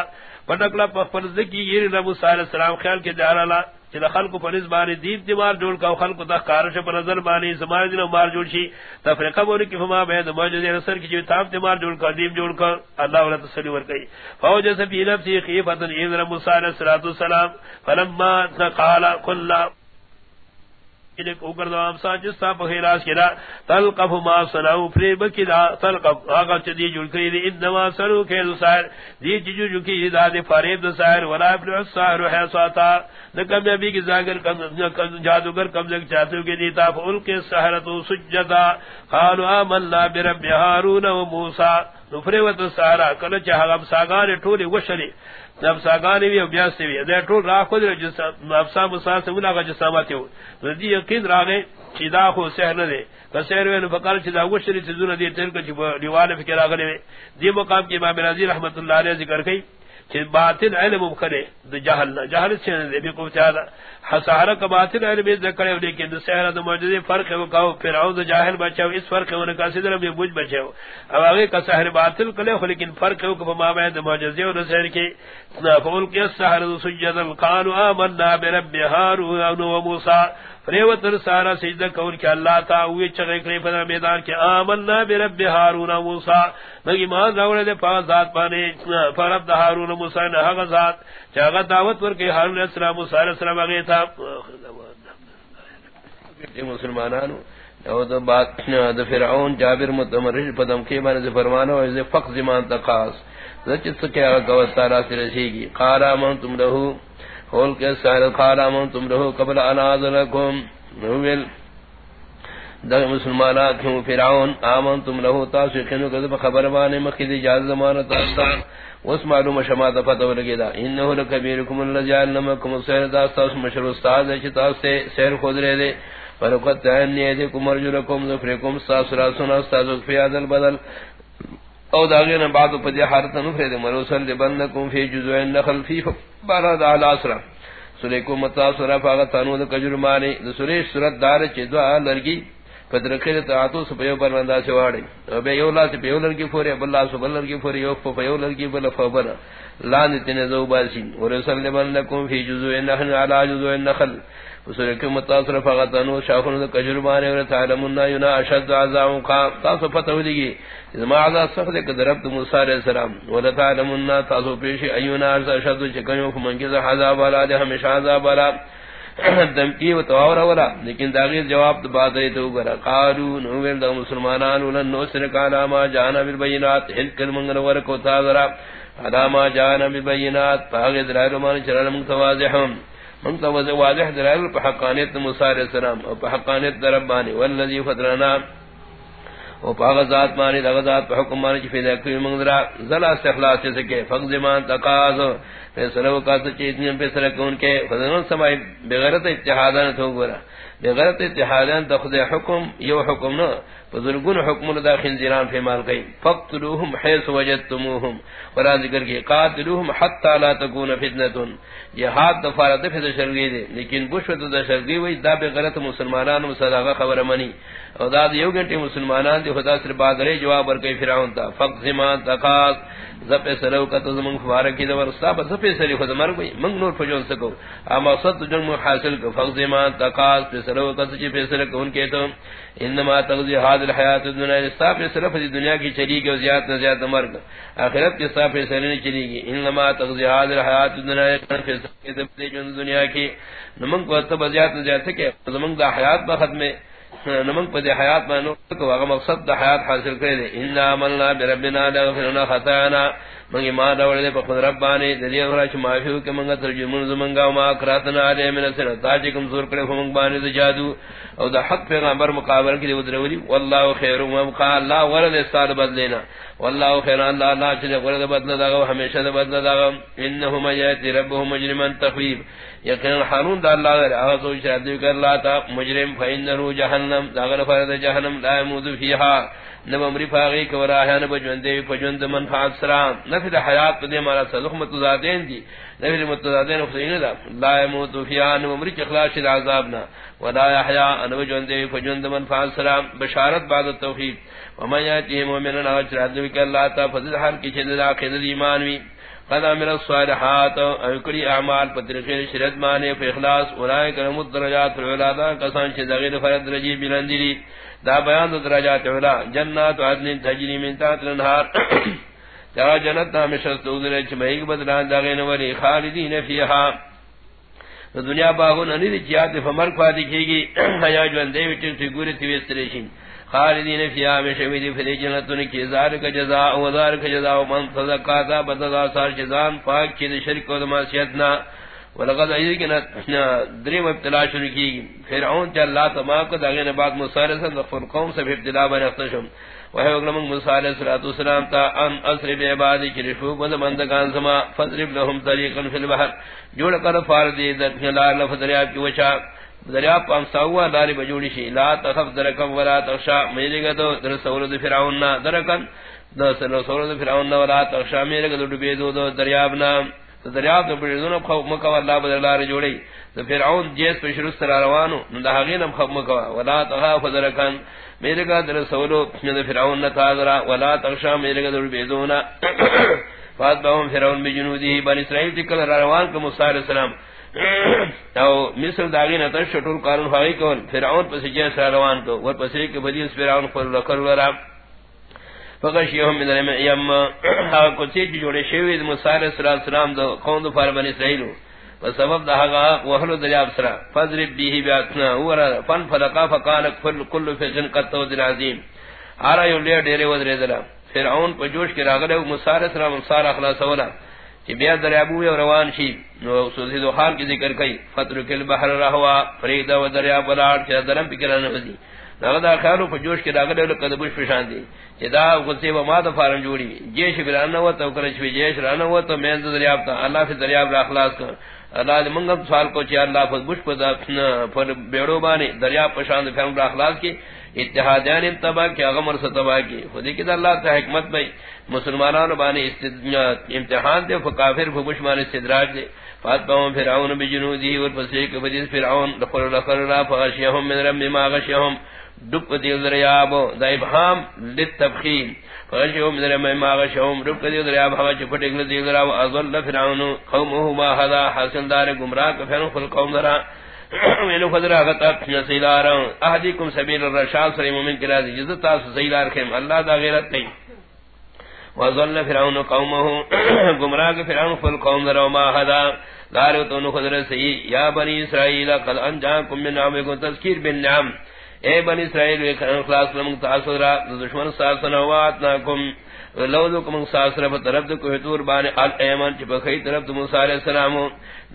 پنکلا پر ذکی یہ موسی علیہ السلام خیال کے دار اللہ چلا خلق پر اس بارے دین دیوار جوڑ کا خلق دا کارش پر نظر بانی، زمان دین مار جوڑ شی۔ تفریقہ بولی کی فما بہد موجود نصر کی جو تاپ دیوار جوڑ کا دیم جوڑ کا، اللہ علیہ تسلی ورکی فوج سفی نفسی خیفتا ایذر موسیٰ علیہ السلام، فلما قال قل لك اوگر دوام ساجستا بخیراس کلا، تلقف ما صنعو فریب کلا تلقف آقا چدی جل کری دی، انما صنعو کیدو سائر، دی ججو جو کی دا دی فریب دا سائر، ولا ابن سائر حیثاتا نکم نبی کی زاگر جادوگر کم لگ چاہتو کی دیتا فالقی سحرتو سجدا قالوا آمنا برب حارون و موسیٰ نفریوت سارا کلچہ حغم ساگان ٹولی جب ساگانی وی ابیاسی وی. دے ٹول را خود جسم افسا مسا سے ولا کا جسامات ہو رضی یقین را راگے چیدا خو سہر نہ دے کسیر وی فقال چیدا وشری چیزوں دی تل کو دیوال فکر اگے دی مقام کی امام رضی رحمتہ اللہ علیہ ذکر کئی کہ باطن علم کرے جہل جہل سے بھی کو چاہتا حسارہ کا باطن علم ذکر لیکن سحر دا موجود فرق ہے، وہ کہو پھر او جاہل بچاو اس فرق ہے ان کا صدر میں بوجھ بچاو اب اگے کا سحر باطل کلے لیکن فرق ہے کہ ما بین موجود اور سحر کی فول کے سحر سجد القان آمنا برب هارون و موسی۔ پریوتر سارا سجدہ کون کہ اللہ تا ہوئے چگے کرے پر میدان کے آمنا برب ہارون موسی۔ مگی مان راوڑے دے پاس ذات پانے فرب دا ہارون موسی، نہ ہا ذات۔ چاغا دعوت ور کے ہارون علیہ السلام موسی علیہ السلام اگے تھا۔ مسلمانانو، او دا بات دا فرعون، جابر متمرش پدم کے بارے سے فرمانا اور اسے فقط زمان تقاس زچت سکے آگا گوست تارا سے رسیگی۔ قارا من تم رہو خول کے سائر قارا من تم رہو قبل اناز لکم نویل۔ دا مسلمانات ہوں فرعون آمن تم رہو تاسو خنو کذب خبر بانے مخید جاز زمانت آستا اس معلوم شما دا فتح لگی دا انہو لکبیرکم اللہ جعل نمکم سیر دا استاس مشر استاد ہے چتا سے سیر خود رہے دے۔ فرقت تعنی ایدیکم ارجلکم ظفرکم ساسرا سنا استازک فی عدل بدل او داغینا بعد پدی حارتا نفرد مروسل دی لبنکم فی جزوین نخل فی بارا بارد آل آسرا۔ سلیکم متاثرہ فاغتانو دا کجرمانی دا سلیش سرت دار چی دعا لرگی پدرکل تعاتو سپیو برمندہ سواری او بے یولا سپیو لرگی فوری بلا سپیو لرگی فوری یوف فیو لرگی بلا فبرا لاندتی نزو باسین ورسل دی لبنکم فی جزوین نخل علا جزوین نخل وسرک متاثر فغتنو شافن کجربان اور تعلمنا ینا اشد عذاب کا تاسو پتہ ودیگی ما عذاب سخت قدرت موسی علیہ السلام. ولا تعلمنا تاسو پیش اینا اشد چکنو فمنگز عذاب والا دے، ہمیشہ عذاب والا. دمکی و توار والا. لیکن داغیر جواب تو بات ہے تو برا. قالو، نو دا مسلمانان ولن نو کالا ما جانا بالبینات. ہل کل منگن ور تا ذرا. علامہ جانا بالبینات. پاگ درائر مان چرن متواضحم من تو واضح دلائل پر حقانیت موسی علیہ السلام اور پر حقانیت ربانی والذی فطرنا او پاغ ذات مانی دغ ذات پر حکم مانی چی فیدہ کوئی منگدرا زلا استخلاص سے سکے، فقض مان تقاض فیصلہ وقات چیتنیم فیصلہ کون کے فضلن سمائی بغیرت اتحادان تو گورا، بغیرت اتحادان تخذ حکم، یو حکم نو بزرگون حکمون دا خنزیران فی مال گئی فقتلوهم حیث وجدتموهم. ورا ذکر کی قاتلوهم حتی لا تکون فتنتن. یہ ہاتھ دفارہ دفت شرگی دے. لیکن بشوت دا شرگی وی دا بغیرت مسلمانان مصدقہ خبر منی. او دا دیو گنٹی مسلمانان دی خدا سر بادرے جواب ورکی فرعون تا. فقط زمان تقاض. زپ سلو کا تو زمان فارکی دا ورستا پر زپ سلی خود مر گئی منگ نور پجون سکو۔ اما صد جنگ حاصل کو فقط زمان تقاض پر سلو کا تو چی فیصلہ کون کے تو۔ انما تغذی حاد الحیات الدنیا استا فیصلہ فضی دنیا کی چلی گی و زیادت نزیادت مرگ آخرت کی استا فیصلہ نہیں چلی گی انما تغذی حاد الحیات الدنیا فیصلہ دنیا کی۔ نمنگ کو اتب زیادت نزیادت سکے نمنگ دا حیات بخت میں نمنگ پا حیات مانو نوکتا اگر مقصد دا حیات حاصل کرے دے اننا عملنا بربنا لغفرنا خطانا منگی ما دوڑے دے پا خود ربانی دلی اغراش معافیو کہ منگا ترجمون زمنگا وما اکراتنا علیہ من سنہ تاچے کم زور کرے فمنگ بانی دا جادو۔ او دا حق پیغمبر مقابل کی دے ودرولی واللہ خیر ومقا اللہ ورد استاد بدلینا۔ واللہ خیر، اللہ اللہ چلے ورد بدل دا ہمیشہ دا بدل دا انہو مجیتی ربہو مجرمان تخویب۔ یقین حارون دا اللہ غیر۔ آغا سوچ ردو کر لاتا مجرم، فإنہو جہنم۔ دا غیر فرد جہنم، لا یمود فیہا۔ نب امری فاغی کور آہیا نب جوندے، پجوند من فاد سرام نفید حیات پا پدے مارا صدق متضادین دی. نفی نفید متضادین افسین دا. لا یمود فیہا نب امری چخلاش دا عذابنا. ولا یحیا نب جوندے پجوند من فاد سرام بشارت بعد التوحید. ومن یاتی مومنن آغا ردو کر لاتا فضل حر کی چھد دا قید ایمانوی قد عمل الصالحات اکری اعمال پا پترخیر شرد مانے فی اخلاص اولائے کرم الدرجات العلادا کسان چھ دغیر فرد رجی بلندری دا بیان درجات علا جنات عدن تجری من تحت الانہار. جا جنت نامشست اوزر چھ مہیگ بدلان داغین ولی خالدین فیہا دنیا باغون انید چیات فمرک فادی کی گی حیا جوندے وچن فگوری تیوستریشن خالدین فی آمشوی دی فلی جنتون کی ذارک جزاء و ذارک جزاء و من صدقاتا بددا سار جزان پاک چید شرک و دماسیتنا ولقد ایدکنا دریم ابتلا شروع کی فرعون چا اللہ تماک دا غین بعد مصارسا دفر قوم سے ابتلا بن اختشم وہی وقت لمن مصارس صلاة والسلام تا ان اصر بعبادی کی رشوب و مندگان سما فضرب لهم طریقا فی البحر جوڑ کر فاردی در لار لفظ دریاب کی وچا دریاب پام ساوا داری بجوڑی شی لا تخف درکم ولا تخشا میرے گا تو در سورد فرعون نا درکن در سورد فرعون نا ولا تخشا میرے گا تو ڈبی دو دریاب نا دریاب تو بڑی دونوں خوف مکوا اللہ بدر لار جوڑی تو فرعون جیس پر شروع سر روانو، نو دا حقینم خوف مکوا ولا تخاف درکن میرے گا در سولو سورد فرعون نا ولا تخشا میرے گا تو ڈبی دو نا فاتبہم فرعون بجنودی بن اسرائیل تکل روان کا مصار السلام. او مصر داغی نتر شٹول قانون خواهی کون فرعون پس جیس روان کو ور پس ایک بدیس فرعون خل لکر لرام ورا فغشیهم من الیم آقا کسی چی جوڑے شوید مصار صلی اللہ علیہ وسلم دو قوم دو فار بن اسرائیلو فسبب دا حقا وحلو دریاب سرا فضرب بیہی بیاتنا ورا فن فلقا فقانک فل کل فجن قد توزن عظیم. آرہ یو لے لیر دیرے ودرے دلا فرعون پا جوش کے راغلے مصار صلی اللہ علیہ وسلم مصار اخلاص اولا کہ بیا دریابو یا روان شی نو سوزی دو حال کی ذکر کئی فتر کل بحر رہوا فریدہ و دریاب بلاڑ چا درم پکران وزی خیالو پا جوش کے راغلے لکد بوش پشان دی. چی دا غصے و ما دا فارم جوڑی جیش بران نو تو کرچ بھی جیش ران و تو دریاب تا اللہ فی دریاب را اخلاص کر اللہ دی منگم سوال کو چی اللہ فض بوش پر بیڑو بانی دریاب پشان دی فرم را اخلاص کی اتحادیان انتبا کی اغمر ستبا کی خودی کی اللہ تا حکمت بھئی مسلمانان بانی امتحان دے فکافر فبشمان استدراج دے فاتباهم فرعون بجنودی والفسیق فجیز فرعون. لخر لخر لا فغشیهم من رب ما غشیهم دب دیل دریاب دا ابحام للتبخیم فغشیهم من رب ما دب دیل دریاب ہوا چپٹک دیل دریاب اظل فرعون قومه ما حدا حاصل دار گمراہ کفرن خل قوم درہ وینو خضر آغتا سیدار احدیکم سبیل الرشاد سری مومن کرا دی جزتا سیدار خیم اللہ دا غیرت نہیں وظل فرعون قومه گمراہ فرعون فل قوم در ما حدا دار تو نو سی. یا بنی اسرائیل قد انجاکم من نعمکم. تذکیر بالنعم اے بنی اسرائیل، وی خلاص لمن تاثر دشمن ساسنواتناکم لو دو کم ساسر طرف دو کوہ تور بان الایمن چ بخی طرف دو موسی علیہ السلام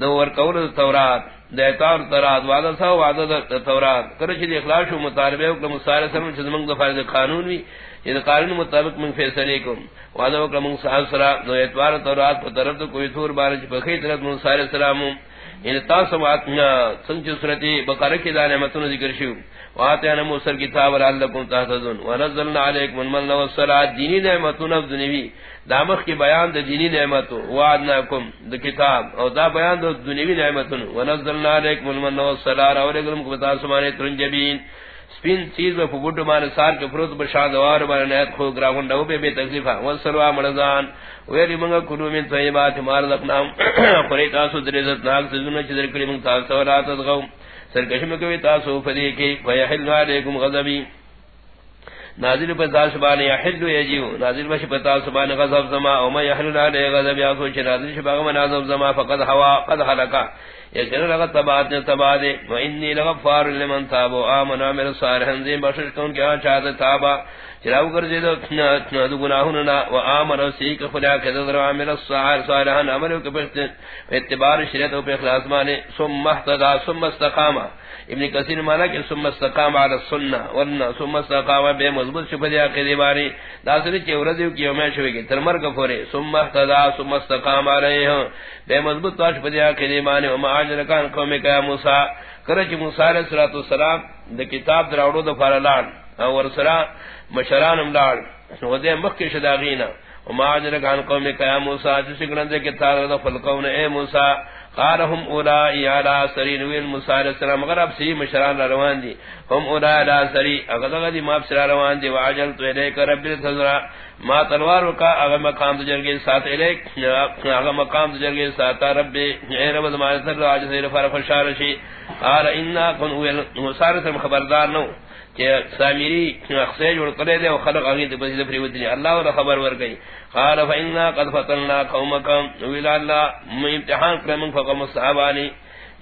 دو ور قول تورات دیتار تورات وعدہ سا وعدہ تورات. کرچ دی اخلاص و مطالبہ کو موسی علیہ السلام چ زمن دو فرض قانون وی یعنی یہ قانون مطابق من فیصلے کو وعدہ کو موسی علیہ السلام دو اتوار تورات طرف دو کوہ تور بان چ بخی طرف موسی علیہ السلام یعنی ان متن ذکر شو موسر کتاب لعلکم تهتدون. ونزلنا علیکم المن دینی دنیوی دامخ کی بیان د دینی نعمتوں وعدناکم د کتاب. او دا بیان د دنیوی نعمتوں ونزلنا علیکم المن والصلاۃ اور اگرم کو بتا ترنجبین. سپین چیز میں فبوٹ مانے سار کے فروت بشاد دوار مانے نیت خود گراغن دو بے بے تکلیفہ و مرزان ویری منگا کلو من طیبات مارد لقنام قری تاسو دریزت ناک سزنہ چیزر کلی منگ تاسو راتت غو سرکشم کوي تاسو فدی کی ويحل علیکم غضبی. نازل پر تاسو باندې یحل یجیو نازل بش پر تاسو باندې غضب زما او ما یحل علی غضب یا سوچ نازل شبا من نازل زما، فقد ہوا قد هلك یجر لغت تبات دے و انی لغفار لمن تاب. و امن عمل صالحا ذی بشر کون کیا چاہتا تابا چراو کر دے دو گناہوں نا، و آمن و سیک خلا کے در عامل الصالح صالحا عمل کے پشت اعتبار شریعت و اخلاص مانے، ثم اهتدى ثم استقام. ابن کثیر مانا کہ ثم استقام على السنہ، ورنہ ثم استقام بے مضبوط شبہ دیا کہ باری. داسری کہ ورزیو کی یوم شوی کہ ترمر کا فورے ثم اهتدى ثم استقام علیہ. بے مضبوط تاش پدیا کہ مانے، و معاجر کان قوم کا موسی. کرچ موسی علیہ السلام دے کتاب دراوڑو دو فارلان، اور سرا مشران امدار ودے مکہ شداغینا وما اجرک عن قوم کا موسی جس گرندے کے تار دا فلقون اے موسی قالهم اولائی علی سرین ویل موسی علیہ السلام غرب سی مشران روان دی۔ هم اولائی علی سری اغدغ دی ماب سر روان دی، وعجل تو الیک رب تذرا ما تلوار کا اغا مقام دجرگی ساتھ الیک اغا مقام دجرگی ساتھ رب اے رب دمانی سر راج سیر فرق شارشی قال انا کن ویل موسی علیہ السلام خبردار نو۔ کہ سامری اخسے جوڑ کرے دے خلق اگے تے بس فری ودی اللہ ولا خبر ور گئی قال فإنا قد فتنا قومكم ولا الله امتحان کرم فقم الصحابانی.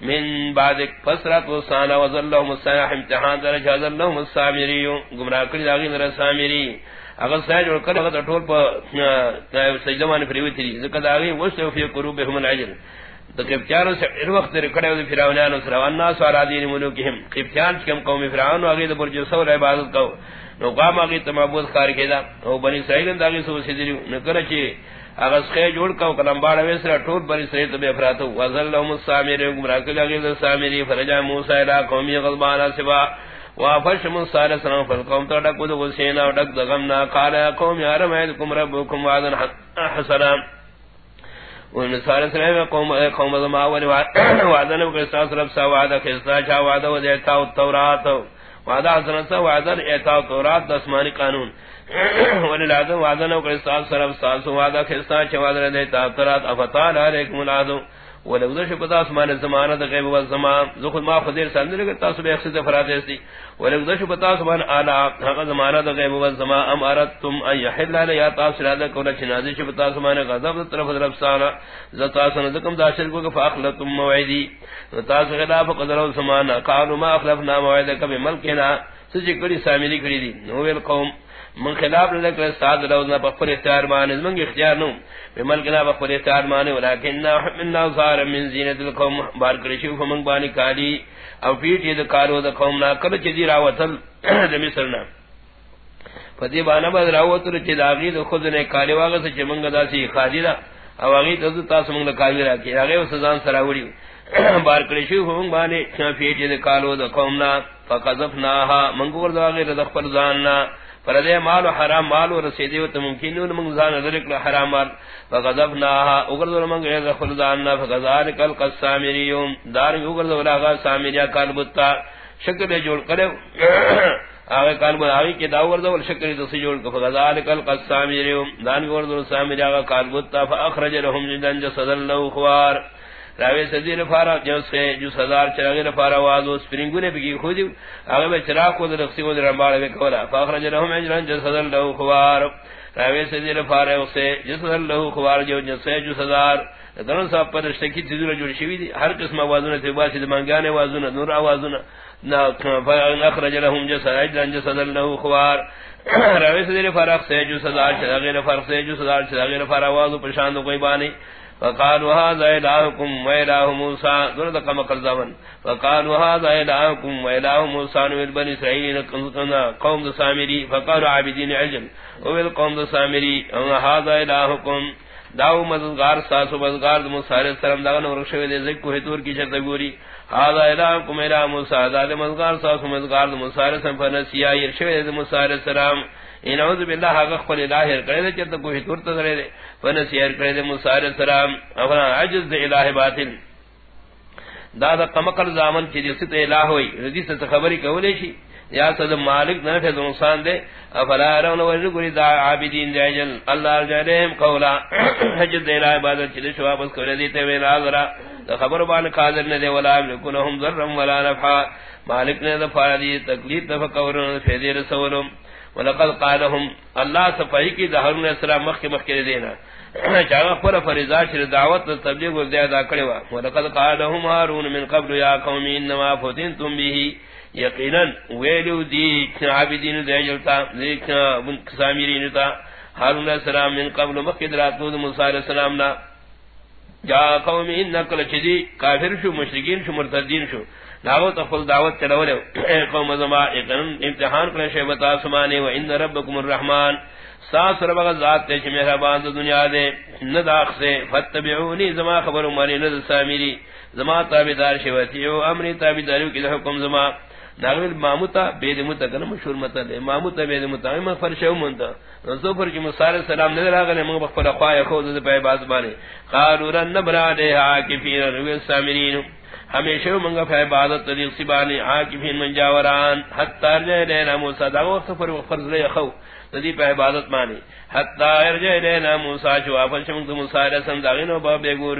من بعد فسرت وصانا وظلهم الصالح امتحان درجہ ظلهم السامری گمراہ کر داغی در سامری اگر سائے جوڑ کر اگر ٹول پر سجدہ مان فری ودی ذکر داغی وسو فی قلوبهم العجل. قبطیان سے ار وقت رکھڑے ہوئے فرعونیان سر والناس وارادین ملوکہم قبطیان کم قوم فرعون واغید برجو سول عبادت کو نو قام آغید تمابود خار کیدا او بنی اسرائیل داغی سو سیدریو نکرچی اغس خیر جوڑ کو کلم باڑا ویسرا ٹھوٹ بنی اسرائیل تبی افراتو وزل لهم السامری گمراکل آغید السامری فرجا موسیٰ الہ قومی غضبانا سبا وافش موسیٰ علیہ السلام فالقوم تو ڈک دو غسینا و ڈک دغمنا قال قوم یا رمائدکم ربکم وعدن حسنا؟ ان سارے سرے قوم قوم رب سا وعدہ وعدہ و دیتا التوراۃ وعدہ سا وعدہ ایتا التوراۃ دسمانی قانون. ول لازم وعدن وقصاص رب سا وعدہ وعدہ دیتا التوراۃ افطال علیکم العدو. ولو ذش پتا اسمان زمانہ دے غیب و زمان. ذو خود ما خدیر سند لے تا سب اخذ فرات ہے ولو ذش پتا اسمان اعلی حق زمانہ دے غیب و زمان. ام ارتم ان يحل علی، یا تا سراد کو چنازی چ پتا اسمان غضب طرف طرف سارا زتا سن دکم داشل کو فاخلتم موعدی تا خلاف قدر و زمان قالوا ما اخلفنا موعدك بملكنا. سجی کڑی سامری کڑی دی نو ویل قوم من خلاف لکر ساد روزنا پخفر اختیار مانے من اختیار نو۔ بملکنا پخفر اختیار مانے ولیکننا حملنا ظاہر من زینت القوم، بار کرشیو فمنگ بانی کالی، او پیٹی دا کارو دا قومنا کل چیزی راوتل دا مصرنا فتی بانا با راوتل، چی دا دا خود نے کالی واغا سا، چی منگا دا سی خادی دا، او آغی دا تا سمنگ دا کالی را کی، آغی و سزان سراوڑی بار کرشیو فمنگ بانی پیٹی دا کارو دا قومنا فقذفناها منگور دا آغی دا خپل زاننا فردے مال و حرام مال و رسیدی و ممکن نو من زان ذلک حرام مال فغضبناها اگر من غیر خلدان فغذلک القسامریوم دار اگر ولا سامریا قلبتا شکل جوڑ کرے آگے قلب آگے کہ داور دو شکل تو جوڑ کو فغذلک القسامریوم دان اگر سامریا قلبتا فاخرج لهم جدن جسد له خوار راوی سدیر فارا جو سے جو سزار چراغی فارا وازو سپرنگو نے بگی خودی اگر بے چراغ کو در رخصی کو در امبار کولا. فاخرج لهم اجران، جو سدر لہو خوار. راوی سدیر فارا سے جو سدر لہو خوار، جو جو جو سزار. دنوں صاحب پر شکی تیزور جوڑ شوی دی. ہر قسم آوازونا تی باسی دمانگانے آوازونا نور آوازونا فاخرج لهم جو سدر اجران، جو سدر لہو خوار. راوی سدیر فارا سے جو سزار چراغی فرق سے جو سزار چراغی فارا وازو پرشاندو کوئی بانی فقالوا هذا الهكم واله موسى. ذرد كما قال فقالوا هذا الهكم واله موسى. من بني اسرائيل كنا قوم سامري. فقالوا عابدين عجل وبالقوم سامري. هذا الهكم داو مددگار ساسو مددگار موسی علیہ السلام دا نور شوی دے زکو ہتور کی چتے گوری. ہاذا الہکم الہ موسی دا مددگار ساسو مددگار موسی علیہ السلام فنسیا یرشوی دے موسی علیہ السلام. ان اعوذ باللہ حق خپل الہ کرے چت کو ہتور تے دے فن سیر کرے موسی علیہ السلام. اولا عجز دے الہ باطل. دادا قمقل زامن کی جس تے الہ ہوئی رضی سے خبری کولے شی یا صد مالک نہ تھے نقصان دے افلا رون ور گری دا عابدین دے جن اللہ جلہم قولا. حج دے الہ عبادت چلے شو واپس کرے دی تے ویلا ذرا خبر بان قادر نے دے ولا لکنہم ذرم ولا نفع مالک نے دفع دی تکلیف دفقور فیدی رسولم ولقد قالهم الله صفائی کی ظاہر نے السلام مخ کے مخ کے دینا چاغ پر فریضہ شر دعوت تبلیغ و زیادہ کرے وا ولقد قالهم هارون من قبل يا قوم انما فتنتم به۔ یقینا ویلو دی عابدین دجلتا ذیک سامرین تا۔ ہارون السلام من قبل مقدرات موسی علیہ السلام نا۔ جا قوم انک لچدی کافر شو، مشرکین شو، مرتدین شو۔ دعوت اخل دعوت چلولے قوم زما اقنن امتحان کرنے شیبتا سمانے و ان ربکم الرحمن. ساس رب ذات تے مہربان دنیا دے نداخ سے فتبعونی زما خبر مری ند سامری زما تابعدار شیوتی امری، تابعداریو کی حکم زما. ناغل ماموتا بید متا کنا مشہور متا دے ماموتا بید متا اما فرشو منتا نزو پر کی مصار السلام نظر آگا منگ بخفر خواہ خود دے پہ باز بانے قالورا نبرا دے حاکفین روی سامرین ہمیشہ منگا فہ عبادت طریق سبانی عاقبین من جاوران، حتی ارجع لینا موسیٰ، دا وقت پر فرض لے خو ندی پہ عبادت مانی۔ حتی ارجع لینا موسیٰ چوا فلشمک دو موسیٰ رسم داغین و باب دے گور۔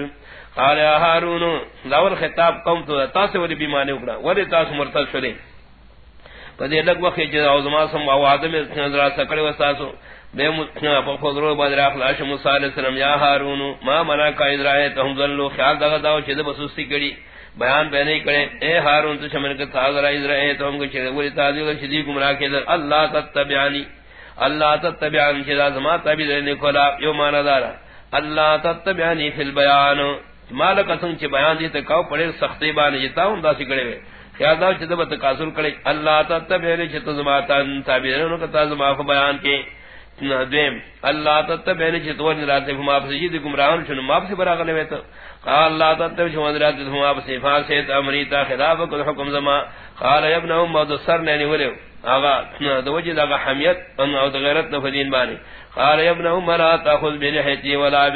قال یا حارون داول خطاب قوم تو تاسے ولی بیمانے اکڑا، ولی تاس مرتد شلے پدے لگ وقت جدا عظمہ سم و آدم نظرات سکڑے وستاسو بے متنا فضرو بدر اخلاش موسی علیہ السلام، یا ہارون ما منا کا ادرائے تہم ذلو خیال دغا داو چے بسستی کڑی بیان پہ نہیں کرے اے ہارون، تو شمن کے تاغر ائز رہے تو ہم کو چھڑے ولی تعذیب شدید گمراہ کے در اللہ تتبعانی۔ اللہ تتبعانی شدا زما تابع رہنے کھلا یو مانا دارا۔ اللہ تتبعانی فی البیان۔ مالک اسن چ بیان دی تے کو پڑے سختی بان جتا ہوں دا سکڑے وے خیال دا چ دبت قاصر کرے۔ اللہ تتبعانی چ زما تابع رہنے کو تا زما بیان کے۔ دویم اللہ تتبعانی چ تو جی گمراہن سے قال سے امریتا خلاف حکم زما. قال ابن ام سر آغا دو حمیت ان او غیرت بانی. قال ابن ام لا تاخذ ولا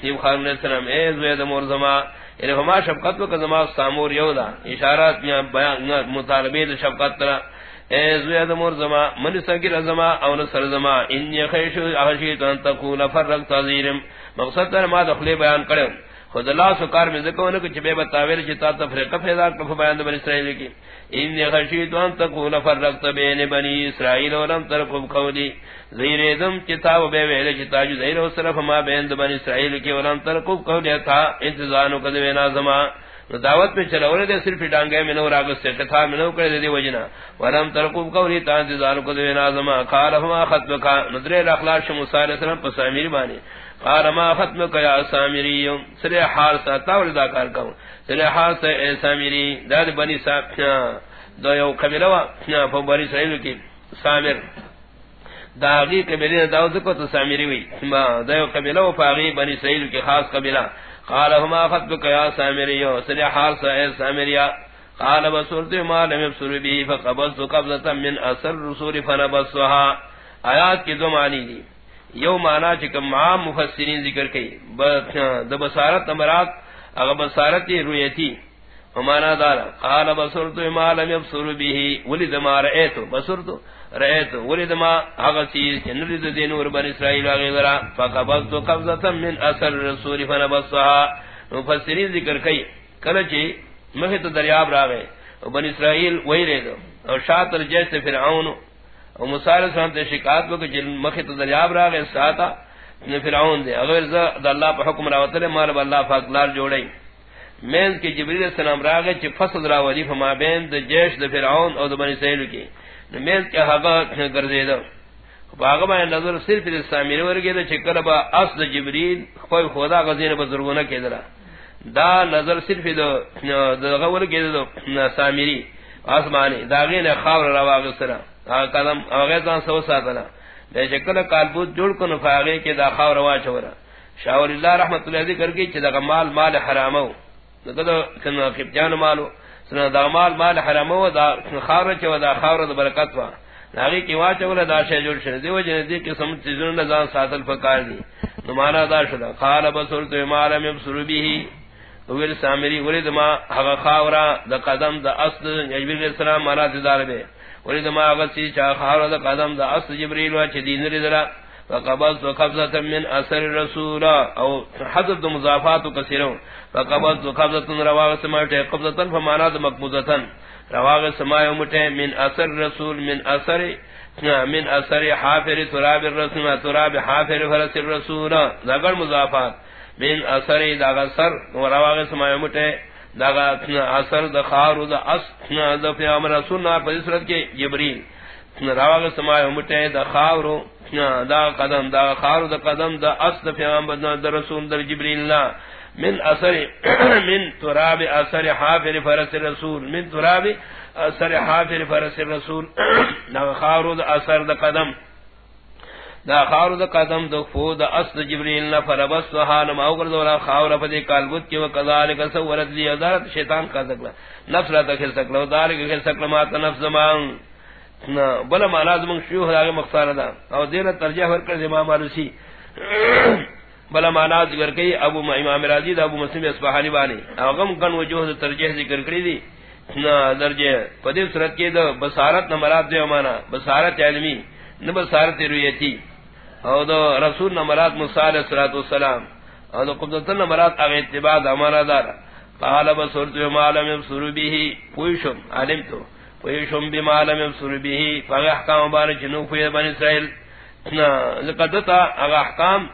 تیم خان علیہ السلام، اے مور زما یعنی شفقت زما سامور یودا. اشارات بیان شفقت اے زید مور زما، من سگیر زما او نصر زما ان خیش احشیت ان تقول فرق تذیرم مقصد در ما دخلی بیان کرے خود اللہ سکار میں ذکر نے کہ بے بتاویر چتا تفریقہ پیدا کف بیان بنی اسرائیل کی. ان خشیت ان تقول فرقت بین بنی اسرائیل ولم ترقب قولی. زیر ادم کتاب بے ویل چتا جو زیر و صرف ما بین بنی اسرائیل کی ولم ترقب قولی تھا انتظار قد بنا زمان دعوت میں چلا اور دے صرف ڈانگے میں نور اگست سے کتھا میں نو کرے دی وجنا۔ ولم ترقب قولی تا انتظار قد بنا زمان قال هما خطبك نظر الاخلاق موسی علیہ السلام پس امیر بانی قال ما ختم کیا سامری۔ سر حال سا تاول دا کار کہوں سر حال سا اے سامری۔ داد بنی صاحب دو یو قبیلہ وا۔ فو بنی اسرائیل کی۔ سامر۔ داغی قبیلہ داود کو تو سامری ہوئی دو یو قبیلہ وا فاغی بنی اسرائیل کی خاص قبیلہ۔ قال هما ختم کیا سامری سر حال سا اے سامری قال بصرت ما لم يبصر به فقبضت قبضة من اثر رسول فنبصها. آیات کی دو معنی دی یو مانا چکم عام مفسرین ذکر کئی د بصارت امرات اگر بصارت رویتی. ومانا دارا. قال بصرت ما لم يبصر به. ولد ما رأيت بصرت رأيت ولد ما اغسیر چنرد دین وربن اسرائیل وغیرہ فقبضت قبضتا من اثر رسول فنبصها. مفسرین ذکر کئی کلچی مخت دریاب راگئے بن اسرائیل وہی رہ دو اور شاطر جیسے فرعون، او مصالح سلام تے شکایت کو کہ جن مخ تو دریاب را گئے ساتا فرعون دے اگر ز اللہ پہ حکم راوت لے مال اللہ پاک لار جوڑے میں کہ جبرائیل السلام را گئے چ فصل راولی فما بین د جیش، د فرعون او د بنی اسرائیل کی میں کہ ہگا گردے دا. باغ میں نظر صرف سامیر ورگے دا چکر با اس د جبرائیل کوئی خدا غزین بزرگوں کے درا. دا نظر صرف د غور کے دا سامری آسمانی داغین خاور رواغ سرا. قدم اوغه ځان سو ساتلا د شکل کالبوت جوړ کو نفاغه کې دا خاور وا چورا. شاور الله رحمت الله دې کرګي چې دا مال مال حرامو. دغه کنه خپجان مالو. سن دا مال مال حرامو دا خاور چې دا خاور د برکت وا ناغي کې وا چولا دا شی جوړ شه دی وجه دې کې سم چیزونه ځان ساتل فکار دي. نو معنا دا شدا قال بصر تو مال مم سر به. ویل سامری ولید ما هغه خاورا د قدم د اصل جبرئیل السلام مراد دار به ولید ما غسی چا خار دا قدم دا اصل جبريل وا چ دین رضا فقبضت قبضه من اثر الرسول او حذف مضافات كثيرا فقبضت قبضه رواغ سماته قبضه فمانا مقبوضه رواغ سمايه من اثر الرسول من اثر من اثر حافر تراب الرسول تراب حافر فرس الرسول. ذکر مضافات. من اثر دا اثر رواغ سمايه مته داغا اثر د خارو د اس د پیغمبر رسول اللہ پر صورت کے جبرین راغ سمائے مٹے د خارو دا قدم، دا خارو د قدم د اس د پیغمبر د رسول در جبرین اللہ من اثر من تراب اثر حافر فرس رسول، من تراب اثر حافر فرس رسول. دا خارو د اثر د قدم. دا خاور دا قدم دا فو دا اصل جبریل، نا فربس و حال ما اوگر دورا خاور پا دی کالبت کی و سورت لی ادارت شیطان کا سکلا نفس را تخل سکلا و دارک سکلا ما تا نفس زمان. بلا مانا زمان شیوح دا مقصار دا او دیر ترجیح ورکر زمان مارسی بلا مانا ذکر کئی ابو امام راضی دا ابو مسلم اسبحانی بانی او غم کن وجوہ دا ترجیح ذکر کری دی درجہ پدی صورت کی دا بسارت نمرات دے مانا بسارت علمی نبسارت رویتی او دو رسول نمرات موسی علیہ الصلوۃ والسلام. او دو قبضت نمرات اگ اتباع امر دار قال بصرت ما لم يبصر به پوشم علم تو. پوشم بما لم يبصر به فاحکام بار جنو فی بنی اسرائیل. لقدتا اگ احکام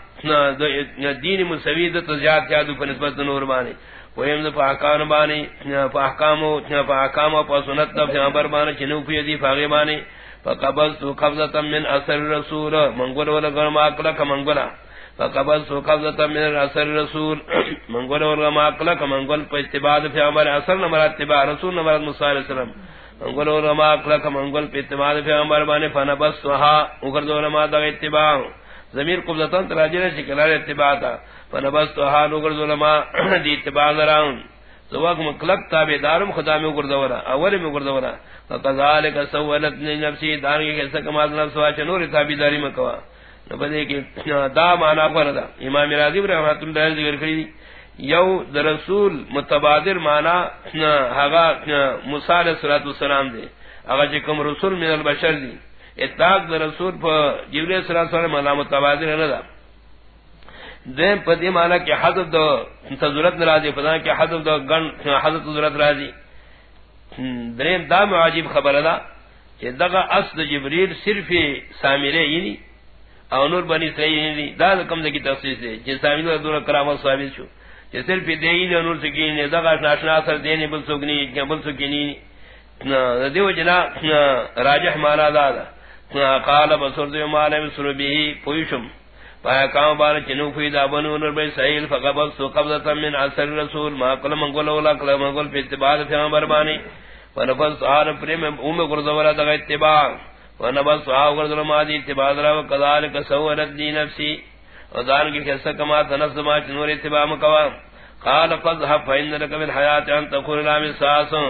دین مسوی مسوید تزیاد جادو پر نسبت نور بانی ویم دو فاحکام بانی فاحکام و فاحکام و سنت پیغمبر بانی جنو فی دی فاغی بانی فقبضت قبضة من اثر الرسول. منقول ولا غرما اكلك منقولا فقبضت قبضة من اثر الرسول. منقول ولا غرما اكلك منقول فاستباد في عمر اثر نمر اتباع، رسول نمر موسى عليه السلام. منقول ولا غرما اكلك منقول فاستباد في عمر باني فنبستها وقرد ولا ما دغ اتباع. ضمیر قبضة تراجر شکلال اتباع تا. فنبستها وقرد ولا ما دی اتباع لراؤن. سواق مکلک تابع دارم خدا میں گردورا اول میں گردورا فقذالک سولت نفسی دارنگی کیسا کمال نفس واچ نور تابع داری مکوا. نبدے کی دا مانا فردا امام راضی رحمت اللہ ذکر کری دی. یو در رسول متبادر مانا ہگا موسی علیہ الصلوۃ والسلام دے اگر جکم رسول من البشر دی. اطلاق در رسول پر جبرئیل صلی اللہ علیہ وسلم مانا متبادر نہ دا دین پدی مانا کہ حضرت دو ضرورت ناراضی پتا کہ حضرت دو گن حضرت ضرورت راضی درین دام عجیب خبر دا کہ دغا اصل جبریل صرف سامرے یعنی او نور بنی اسرائیل یعنی دا کم دے کی تفسیر سے جس سامرے دور کرامت ثابت شو. کہ صرف دین نور سکین دغا ناشنا اثر دین بل سکنی بل سکنی دیو جنا راجح مانا دا دا. قال بصر دیو مالا بصر بھی پویشم. پایا کام بار چنو فی دا بنو نور بے سہیل فقبل سو قبضتا من اثر رسول. ما قل منگول اولا قل منگول فی اتباع فی بربانی ونفس آر پریم اوم گرزورا دا اتباع. ونفس آر گرزورا ما دی اتباع درا وقذالک سورت دی نفسی. ودان کی خیصہ کما تنفس ما چنور اتباع مکوا. قال فضحب فإن لك بالحیات ان تکون الام ساسوں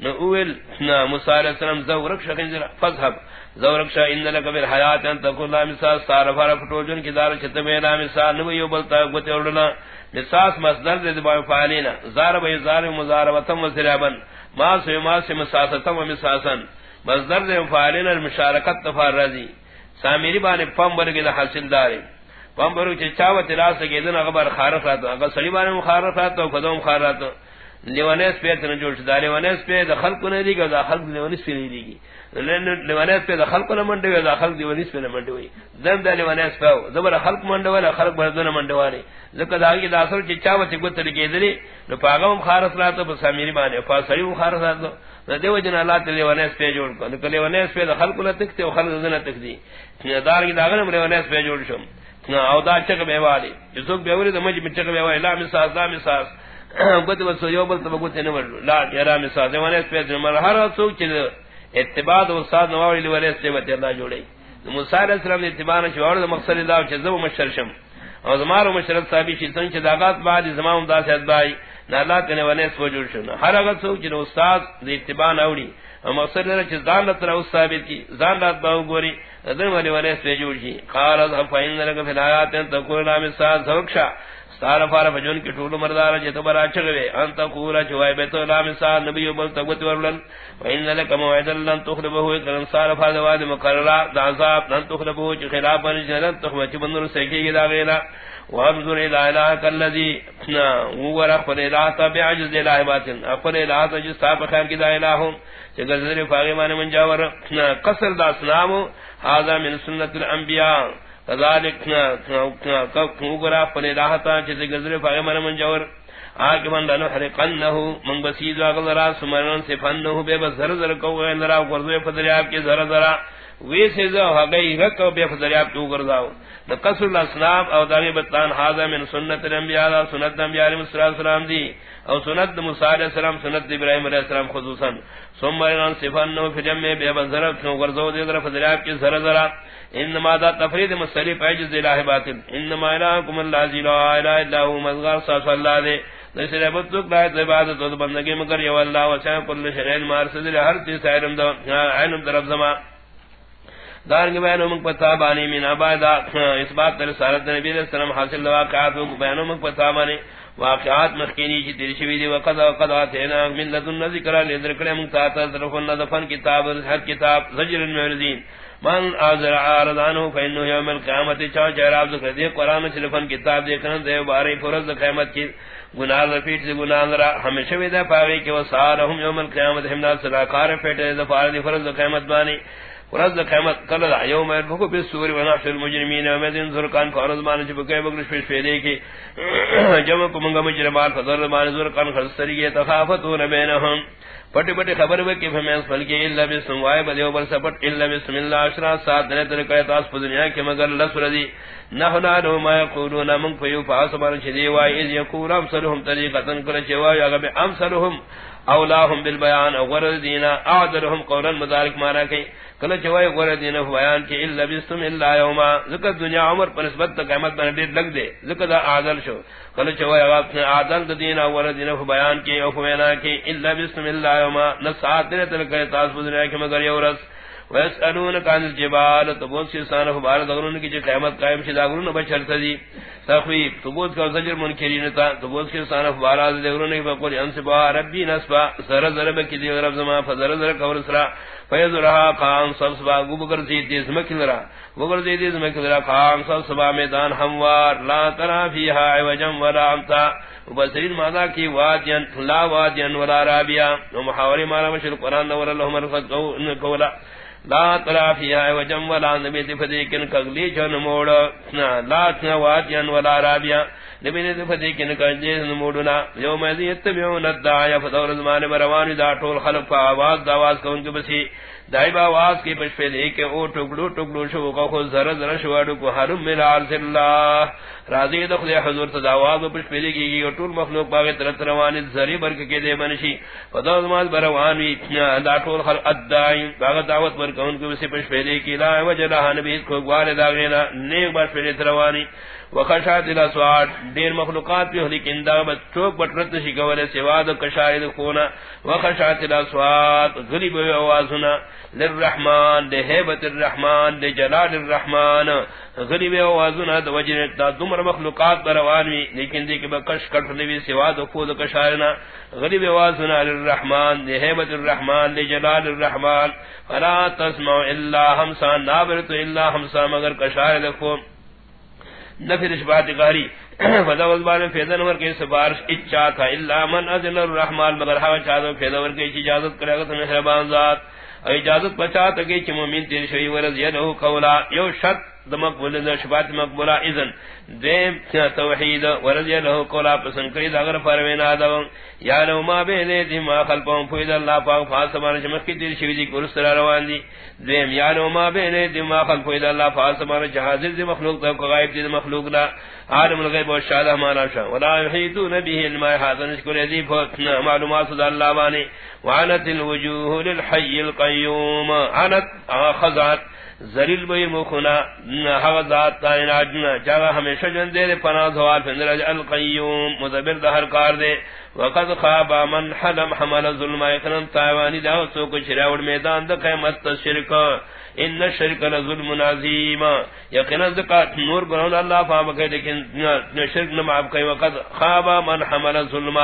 نوول نا موسی علیہ السلام زورک شکنجر فذهب زورک شا ان لك بالحیات ان تقول لا مثال صار فر فٹوجن کی دار چت میں لا مثال نو یو بلتا گتے اڑنا مثال مصدر دے با فالینا زار بہ زار مزار وتم وسرابن ما سے ما سے مساستم ومساسن مصدر دے فالینا المشارکت تفار رضی سامری بانے پم برگے حاصل دارے پم برو چاوت راس کے دن خبر خارف خارفات اگر سڑی بانے مخارفات تو قدم خارات لیوانیس پہ تن جوڑ دا لیوانیس پہ دا خلق نے دی گا دا خلق لیوانیس پہ نہیں دی گی لیوانیس پہ دا خلق نے منڈے ہوئے دا خلق لیوانیس پہ نے منڈے ہوئی دم دا لیوانیس پہ زبر خلق منڈے ہوئے خلق بردن منڈے ہوئے ذکر دا آگی دا اثر چی چاوہ چی گتر کی دلی نو پاگا مخارس راتو پس امیری بانے پا سری مخارس راتو نو دیو جن اللہ تی لیوانیس پہ جوڑ کو نو لیوانیس پہ دا خلق نے تکتے و خلق دن تک دی دار کی دا غنم لیوانیس پہ جوڑ شم. او دا چک بیوالی جسوک بیولی دا مجھ میں چک بیوالی لا مساس لا مساس بد وسو یو بل تبو تے نور لا یرا مثال دے ولے پے مر ہر سو چ اتباع و استاد نواوی ولے سے وتے اللہ جوڑے موسی علیہ السلام نے اتباع نہ چھوڑ دے مقصد دا چ زو مشرشم او زمارو مشرف صاحب شی سن چ داغات بعد زمان دا سے ادبائی نہ اللہ تے ولے سو جوڑ شن ہر اگر سو چ استاد دی اتباع نوڑی مقصد نہ چ زان لتر ثابت کی، زان لات باو گوری ادن ولے ولے سے جوڑ جی قال ذ فین لگا فی الایات تقول نام سا زوکشا۔ سارا فارا فجون کی ٹھول مردار جے تو برا چگوے۔ انت قورا چوائے بیت اللہ مثال نبی بل تغت ورلن۔ وان لك موعد لن تخلبه کلن سارا فاز واد مقررا ذاب لن تخلبه چ خلاف بن جنت تخم چ بندر سکی گدا غینا وانظر الى اله الذي هو رب الى تبع عجز الى باطن۔ اپنے الہ تا تج صاحب خیر کی الہوں چ گزر فاغی مان من جاور۔ قصر دا اسلام هذا من سنت الانبیاء۔ کذالک کوگرا پنے راہتا چتے گزرے فاغ من من آگ من لنو حرقنہو من بسید واغلرا سمرن سفنہو بے بس ذر ذر کو غیلرا ورزوے فدریاب کے ذر ذرا ویسے زو حقی رکو بے فدریاب تو گرزاو نقصر الاسلام او داغی بطلان حاضر من سنت الانبیاء سنت الانبیاء علیہ السلام دی. او سنت موسی علیہ السلام، سنت ابراہیم علیہ السلام خصوصا. ثم ان صفن فی جمع بے بذر کیوں ورزو دے در فدریاب کے ذرا ذرا انما ذا تفرید مصرف عجز الہ باطل. انما الہکم اللہ لا الہ الا هو مذغر صلی اللہ دے. نشر بتک لا عبادت و بندگی مگر یو اللہ وسع کل شیء مار صدر ہر چیز علم دو علم طرف زمان دار کے بیانوں میں بانی من ابادا اس بات پر رسالت نبی علیہ السلام حاصل واقعات کو بیانوں میں پتہ بانی. واقعات مخکینی کی تیری شوی دی، وقد وقد اتینا من لدن ذکر لذکر کرم تا طرف النظفن کتاب، ہر کتاب زجر المعرضین من اذر عارضانو فانه يوم القيامه چا جراب ذکر دی قران شریفن کتاب دیکھن دے بارے فرض قیامت کی گناہ رفیٹ سے گناہ را ہمیشہ ودا پاوی کہ وسارہم یوم القیامت، ہم نال کار پھٹے دے فارض فرض قیامت بانی۔ فرض قیامت کل دا یوم الفق بالسور ونحشر المجرمین ومدن ذرقان فرض مان جبکہ بگرش پیش پیدے کی جمع کو منگا مجرمان فضر مان ذرقان خلصری کی تخافتون بینہم پٹی پٹی خبر ہوئے کہ ہمیں اسفل اللہ بسم وائے بدیو بر سپٹ اللہ بسم اللہ عشرہ سات دنے تر کہت آس پا دنیا کے مگر لس ردی نحنا نو ما یقولون من فیو فاسمان چدی وائی اذ یقول امسلهم طریقتا کرچے وائی اگر بے امسلهم اولاهم بالبیان اغور دینا اعدرهم قولا مدارک مانا کئی، کل چوائے غور دینا بیان کہ الا بستم الا یوما، ذکر دنیا عمر پر نسبت تک قیامت بن دیر لگ دے، ذکر دا عادل شو، کل چوائے غاب نے عادل دینا غور دینا بیان کہ او فینا کہ الا بستم الا یوما نسات دین تل کہ تاس بدریا کہ مگر یورس ويسألونك عن الجبال تبوت کی سان فبار دغرون کی قیامت قائم شد دغرون بشر تدی تخویب تبوت کا زجر منکرین تا تبوت کی سان فبار دغرون کی بقول ان انسبا ربی نسبا سر ضرب کی دی رب زما فزر ذر قول سرا فیذرها قام صبا گبر زید دی زمکلرا گبر زید دی زمکلرا قام صبا میدان ہموار، لا ترى فيها عوجا ولا امتا وبصرین ماذا کی وادین لا وادین ولا رابیا ومحاوری مانا، مشر قرآن نور اللہ مرفت قولا لا ترى فيها وجم ولا نبي تفديكن كغلي جن موڑ لا تنوات ين ولا رابيا نبي تفديكن كجن موڑنا يوم يتبعون الداعي فدور زمان بروان دا طول خلق آواز داواز کون کے بسی دائب آواز کی پش پہ لے کے او ٹکڑو ٹکڑو شو کا خود زر زر شوارو کو حرم من عرض اللہ۔ راضی دخل حضور تد آواز پش پہ لے کی طول مخلوق باغی ترت روانی زری برک کے دے منشی۔ فدور زمان بروانی دا طول خلق ادائی۔ باغ دعوت بر کون کو سے پش پہلے کی لا وجہ نبی کو گوار داغینا نیک بار پہلے تروانی وخشات الاسوات دیر مخلوقات پہ ہلی کندا چوک بٹرت نشی گولے سواد کشائد خونا وخشات الاسوات غریب آوازنا للرحمن دے حیبت الرحمن دے جلال الرحمن. غریب آوازنا دے وجہ دا دمر مخلوقات بروانوی لیکن دے کہ بکش کٹ لیوی سواد خود کشائدنا غریب آوازنا للرحمن دے حیبت الرحمن دے جلال الرحمن. فلا تسمع الا ہمسان نابرت الا ہمسان مگر کشائد خود نفر رشبات غاری فضا وزبان فیضا نمر کے سبارش اچھا تھا۔ اللہ من اذن الرحمن، مگر ہوا چاہتا فیضا ور کے اجازت کرے گا تو محربان ذات۔ اجازت بچا تکے چھ مومن تیر شوی ورز یدہو قولا۔ یو شرط دمقبول دا شبات مقبولا اذن دیم توحید ورضی اللہ قولا پسن کرید اگر فروین آدم، یا لو ما بیدے دی ما خلپاں پوید اللہ پاک فاسمان چمک کی دیر شویدی کرس ترہ روان دی. دیم یا لو ما بیدے دی ما خلپ پوید اللہ فاسمان جہازر دی مخلوق دا غائب دی مخلوق دا. عالم الغیب و شادہ مانا شا. ولا یحیدون بیہ الماء حاضر نشکر عزیب معلومات صدا اللہ بانی. وعنت الوجوہ للحی القیوم. عنت خزات زریل بئی مخنا حق ذات تائن آجنا چاہا ہمیشہ جن دے دے پناہ زوال فندر القیوم مدبر دہر کار دے۔ وقد خوابا من حلم حمل ظلم اکنن تائوانی دا سو سوکو شراؤڑ میدان دا قیمت شرکا ان شرک لظلم عظیم. یقینا ذکات نور گناہ اللہ فاهم کہ لیکن شرک نہ معاف کہ وقت خاب من حمل ظلم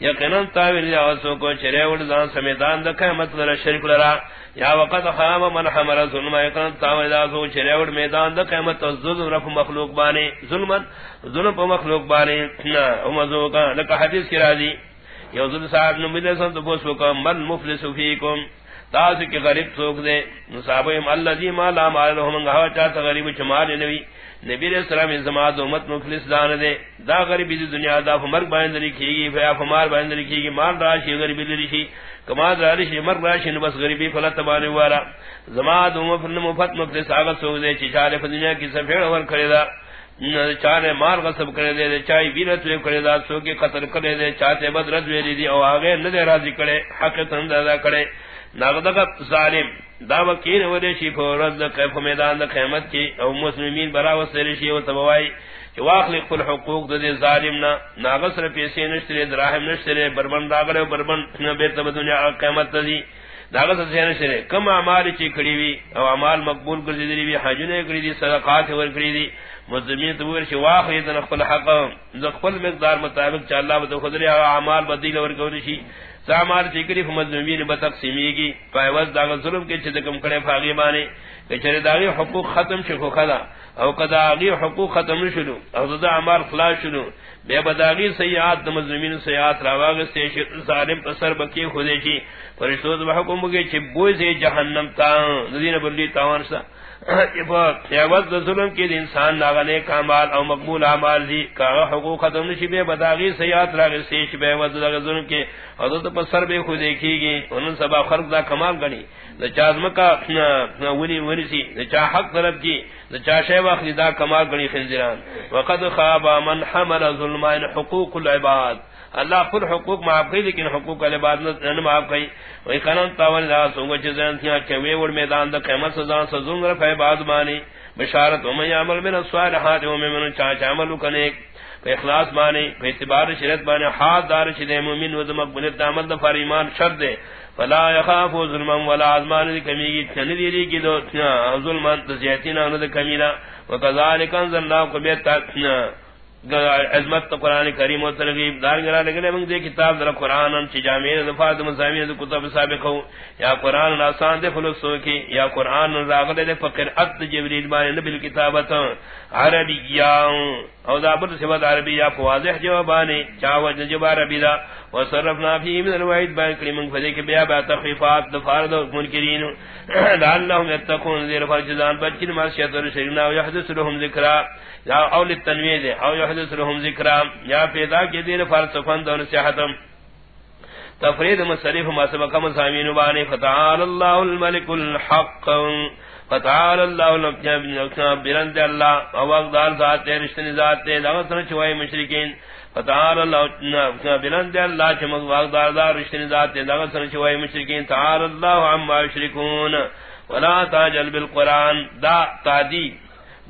یقینا تاویل یا سو کو چرے ول ذان سمیدان دکھ مطلب شرک لرا. یا وقت خاب من حمل ظلم یقینا تاویل یا سو چرے ول میدان دکھ مت ظلم رف مخلوق بانے. ظلم ظلم پر مخلوق بانے. نہ، او مزو کا لک حدیث کی راضی. یوزل صاحب نے ملے سن تو بوس کو من مفلس فیکم؟ تاس کے غریب سوک دے نصابہم اللذی ما لا مال لهم گاوا چاہتا غریب چمال نبی نبی علیہ السلام ازماد امت مفلس دان دے دا غریب دی دنیا دا فمرگ بائند لکھی فیا فمار بائند لکھی مال راشی غریب لکھی کمال راشی مرگ راشی نبس غریبی فلت بانے وارا زماد امت مفت مفلس آگا سوک دے چیچارے فدنیا کی سفیر اور کھڑے دا چاہے مال غصب کرے دے چاہے ویرت وے کرے دا سو کے قتل کرے دے چاہتے بدرت وے دی او آگے نہ دے راضی کرے حق تندہ کرے نغدغت ظالم. دا وکین ودے شی فورد کیف میدان دا قیمت کی او مسلمین برا وسر شی و تبوائی کہ واخلق کل حقوق دے ظالم نا ناغسر پیسے نشترے دراہم نشترے بربن داغلے بربن بیت دنیا قیمت دی داغسر سے نشترے کم اعمال چی کڑی وی او اعمال مقبول کر دی وی حجنے کڑی دی صدقات ور کڑی دی مسلمین تو ورشی واخلی دن خپل حق. خپل مقدار مطابق چا اللہ بدو خدری اعمال بدیل ور کڑی سامار چکری فمزمین بتقسیمی کی فائوز داغ ظلم کے چھتے کم کڑے فاغی بانے کہ چرے داغی حقوق ختم شکو خدا او کدا آغی حقوق ختم شلو او دا عمار خلاص شلو بے بداغی سیعات دا مزمین سیعات راواغ سے شکر ظالم پسر بکی خودے چی فرشتوز بحکم بگے چی بوئی سے جہنم تا دین بلی تاوان سا ظلم کی انسان ناغنے کا مال او مقبول اعمال دی کا حقوق ختم نشی بے بداغی سیات راغ سیش بے وز ظلم کے حضرت پر سر بے خود دیکھی گی انہوں سبا خرق دا کمال گنی دا چاہ ونی ونی سی دا چاہ حق طلب کی دا چاہ شے وقت دا کمال گنی خنزران وقد خواب من حمل ظلمان حقوق العباد. اللہ خود حقوق معاف کی لیکن حقوق علی بعد نہ معاف کی وہی قانون تاول دا سونگ چیزیں تھیا کہ وے میدان دا قیامت سزا سزونگ رفع بعد مانی۔ بشارت و من یعمل من الصالحات و من چا چا عمل کنے۔ پہ اخلاص مانے اعتبار شرط مانے ہاتھ دار شدے، مومن و مقبول دامن دفار ایمان شر دے۔ فلا يخاف ظلما ولا عظمان کمی کی تندیری کی دو ظلمان تزیتنا ند کمینا وكذلك انزلنا قبيت عظمت تو قرآن کریم و ترغیب دار گرا لگلے منگ دے کتاب در قرآن ان چی جامعین دفات مزامین دے کتب سابق ہو۔ یا قرآن آسان دے فلسو کی، یا قرآن راغلے دے فقر ات جبریل بانے نبیل کتابت عربی یا او دا بر سبت عربیہ فواضح جوابانے چاوج نجب عربی دا۔ وصرفنا فی من الوحید بان کریمنگ فدے کے بیا بیا تخفیفات دفارد منکرین لعلہم یتقون زیر فرجزان بچن مرشیت ورشرنا ویحدث لهم ذکرہ یا اول التنوید او یحدث لهم ذکرا یا پیدا کی دین فلسفن دون صحتم تفرید مصرف ما سبق مزامین بانی فتعال اللہ الملک الحق. فتعال اللہ الملک برند اللہ او اقدار ذات رشتن ذات لغتن چوائی مشرکین فتعال اللہ برند اللہ چمک اقدار ذات رشتن ذات لغتن چوائی مشرکین تعال اللہ عما یشرکون. ولا تاجل بالقرآن، دا تعدید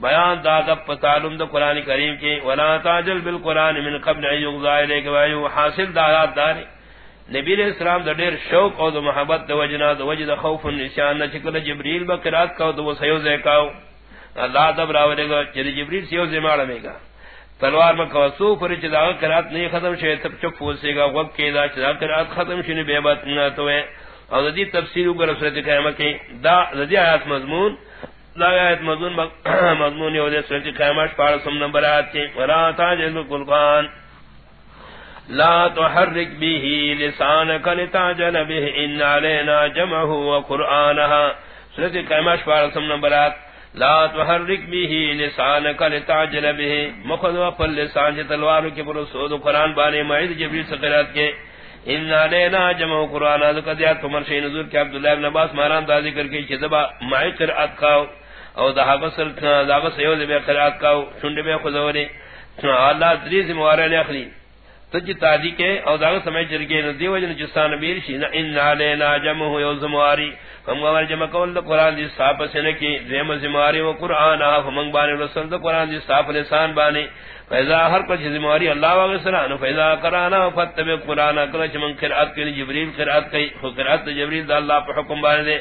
بیان دادب تعلم دا قرآن کریم کی، ولا تاجل بالقرآن من قبل ان یغضا الیک و حاصل دادات داری نبی علیہ السلام دا دیر شوق او دا محبت دا وجنا، دا وجد خوف نشان نا چکل جبریل با قرآت کاؤ، دا وہ سیوزے کاؤ. اللہ دب راولے گا چلی جبریل سیوزے مارمے گا تلوار میں کوسو پر چدا قرات نہیں ختم شے تب چپ پوسے گا، وقت کے دا چدا قرات ختم شنے بے بات نہ تو ہے۔ اور دی تفسیر کو رسول قیامت کی، دا ردی آیات مضمون لایت مضمون مضمون یو دے سورۃ قیامت پار سم نمبر آت کے ولا تاجل قرآن لا تحرك به لسانك لتعجل به ان علينا جمعه وقرانها سورۃ قیامت پار سم نمبر آت لا تحرك به لسانك لتعجل به. مخذ وقل لسان تلوار کے پر سود قرآن بانے معید جبریل سقرات کے. ان علینا جمع قرآن. ذکر دیا تمر شئی نزول کے عبداللہ ابن عباس ماران دا ذکر کے چدبا معید قرآت کھاؤ. او دا بسر دا بس یو دے قرات کا سنڈ میں خذورے اللہ دری سے موارے نے اخلی تج تادی کے او دا سمے جرگے نہ دیو جن جسان بیر شی نہ ان علینا جمع ہو ہم جمع کول قران دی صاحب و قران ہم قران دی صاحب لسان بانی فیضا ہر کچھ زمواری اللہ و سلام فیضا قرانا فتب قران کل چمن قرات کی جبریل قرات کی قرات جبریل دا اللہ پر حکم بانے دے۔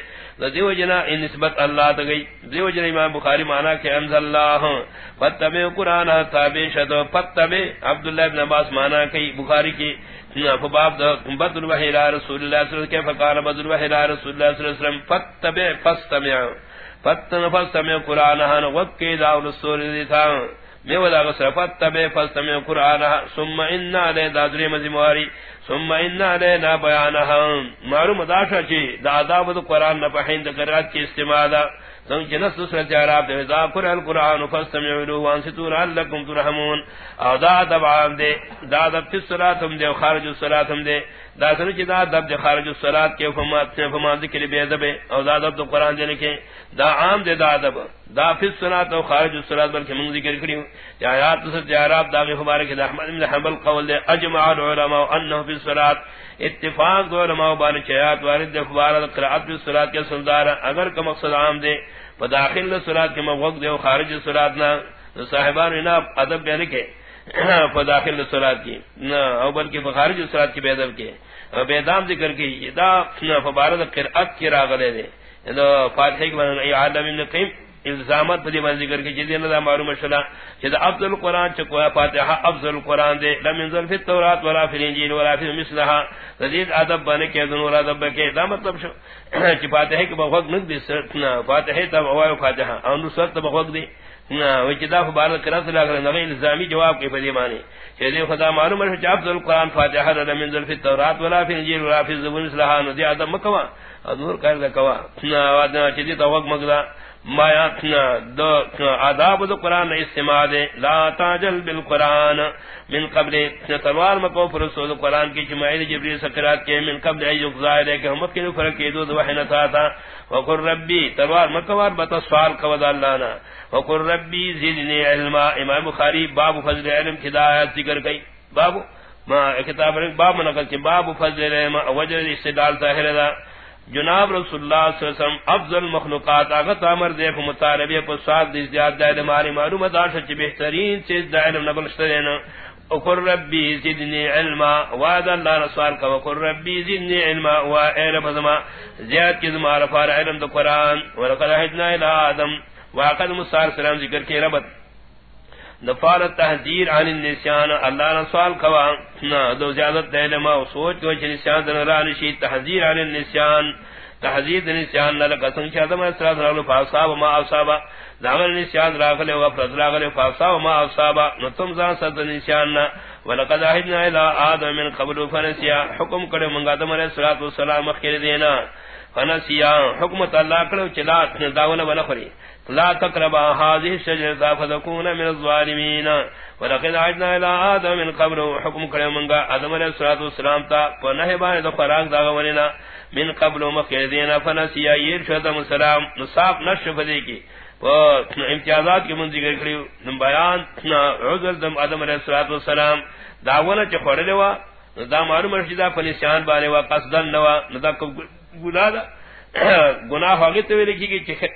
دیو جنا ان نسبت اللہ تے گئی۔ دیو جنا امام بخاری مانا کہ انزل اللہ فتب قران تابع شد فتب عبداللہ ابن عباس مانا کہ بخاری کی فباب دا رسول اللہ صلی اللہ علیہ وسلم رسول اللہ صلی اللہ علیہ وسلم؟ فتب فاستمع۔ قرآن ہن وکی دا رسول میں ودا غصرفت تبے فاستمع قرآن ثم انا لے دادری مزمواری، ثم انا لے نا بیانہا معلوم داشا چی دا عذاب دا قرآن نا پہین دا قرآن کی استمادا سنگ چی جنس سورت عراب دے دا قرآن قرآن فاستمعوا له وانصتوا لعلكم ترحمون. او دا دب عام دے، دا دب فی الصلاة ہم دے، و خارج الصلاة ہم دے. دا سنو چی دا دب دے خارج الصلاة کے فما ذکر بے دب او دا دب تو قرآن دے لکھے دا عام دے دا دب دا فی الصلاة و خارج الصلاة بلکہ من ذکر کریو چی آیات سورت عراب دا غی خبارک دا احمد من حمل قول دے اجمع العلماء انہو فی الصلاة. اتفاق دو علماء بارے چیات وارد دے خبارت قرآت فی الصلاة کے سندار. اگر کا مقصد عام دے داخل سرات کے موقع دے خارج سرات نہ صاحبان نے ادب بیان کے داخل سرات کی نہ او بلکہ خارج سرات کی بیدب کے بیدام ذکر کی، دا فبارد قرات کی راغلے دے۔ فاتحہ کی بنا ای عالم ابن قیم الزامات بدی من ذکر کی، جدی نہ معلوم شلا۔ کہ افضل القران چ فاتحہ افضل القران دے۔ لم ينزل في التوراۃ ولا في الانجيل ولا في مثلها جدید ادب بنے کہ دونوں ادب کے۔ دا مطلب شو کہ فاتحہ کے بہت نک دی سرتنا فاتحہ تا وہ فاتحہ۔ ان سرت بہت دی۔ نہ وہ جدا مبارک کرا سے الزامی جواب کے بدی معنی۔ کہ دے خدا معلوم ہے کہ افضل القران فاتحہ لم ينزل في التوراۃ ولا في الانجيل ولا في الزبور مثلها نو دی ادب مکوا نور کر دا کوا۔ ہاں، نہ وعدہ چدی توق مگلا آداب دو قرآن استماع دے. لا تاجل بالقرآن. من قبل تلوار مکو فرسو دو قرآن کی جمعید جبریل سکرات کے من قبل ایوک ظاہر ہے کہ ہم مکن فرق کی دو دو وحی نتا تھا وقر ربی، تلوار مکوار بتا سوال قوض اللہ نا وقر ربی زدنی علما امام بخاری، باب فضل علم کی دایات ذکر گئی باب؟ ما کتاب باب منقل کی. باب فضل علم. وجر استدال ظاہر دا. جناب رسول اللہ صلی اللہ علیہ وسلم افضل مخلوقات آغت عمر دے فو مطالبی پر سواد دی زیاد دائد ماری معلومت آشا چی بہترین چیز دا علم نبل شترین اکر ربی زدنی علما، وعد اللہ رسوال کا وکر ربی زدنی علما وعی رب زما، زیاد کی زما رفار علم دا قرآن، ولقد حجنا الى آدم وعقد مصار سلام ذکر کی ربط۔ دفار تحذیر عن النسیان، اللہ نے سوال کوا دو زیادت دے لما سوچ کو چھ نسیان دن رانی شی تحذیر عن النسیان۔ تحذیر دن نسیان لکا سنگ چھ آدم اسرات راغلو فاصاب ما اصابا دامن نسیان راغلے وفرد راغلے فاصاب ما اصابا نتم زان صد نسیان ولقد احدنا الى آدم من قبل فنسیا. حکم کرے منگا دم علیہ الصلوۃ والسلام مخیر دینا. فنسیا. حکمت اللہ کرو چلا داول ولا خری لا تقرب هذه الشجرة فتكون من الظالمين ولقد عدنا إلى آدم من قبل. حكم كريم منغا آدم عليه الصلاة والسلام تا. فنهي بان دو فراغ داغ من قبل مخیدین مخيردين فنسيا يرشد مسلام نصاب نشف ديكي امتیازات کی من ذکر کریو دم بیان عذر دم آدم علیہ الصلوۃ والسلام. داونا چ خورلے وا دا معلوم رشدہ پنسیان بانے وا، قصدن نوا ندا کب گناہ دا. گناہ ہوگی تو لکھی کہ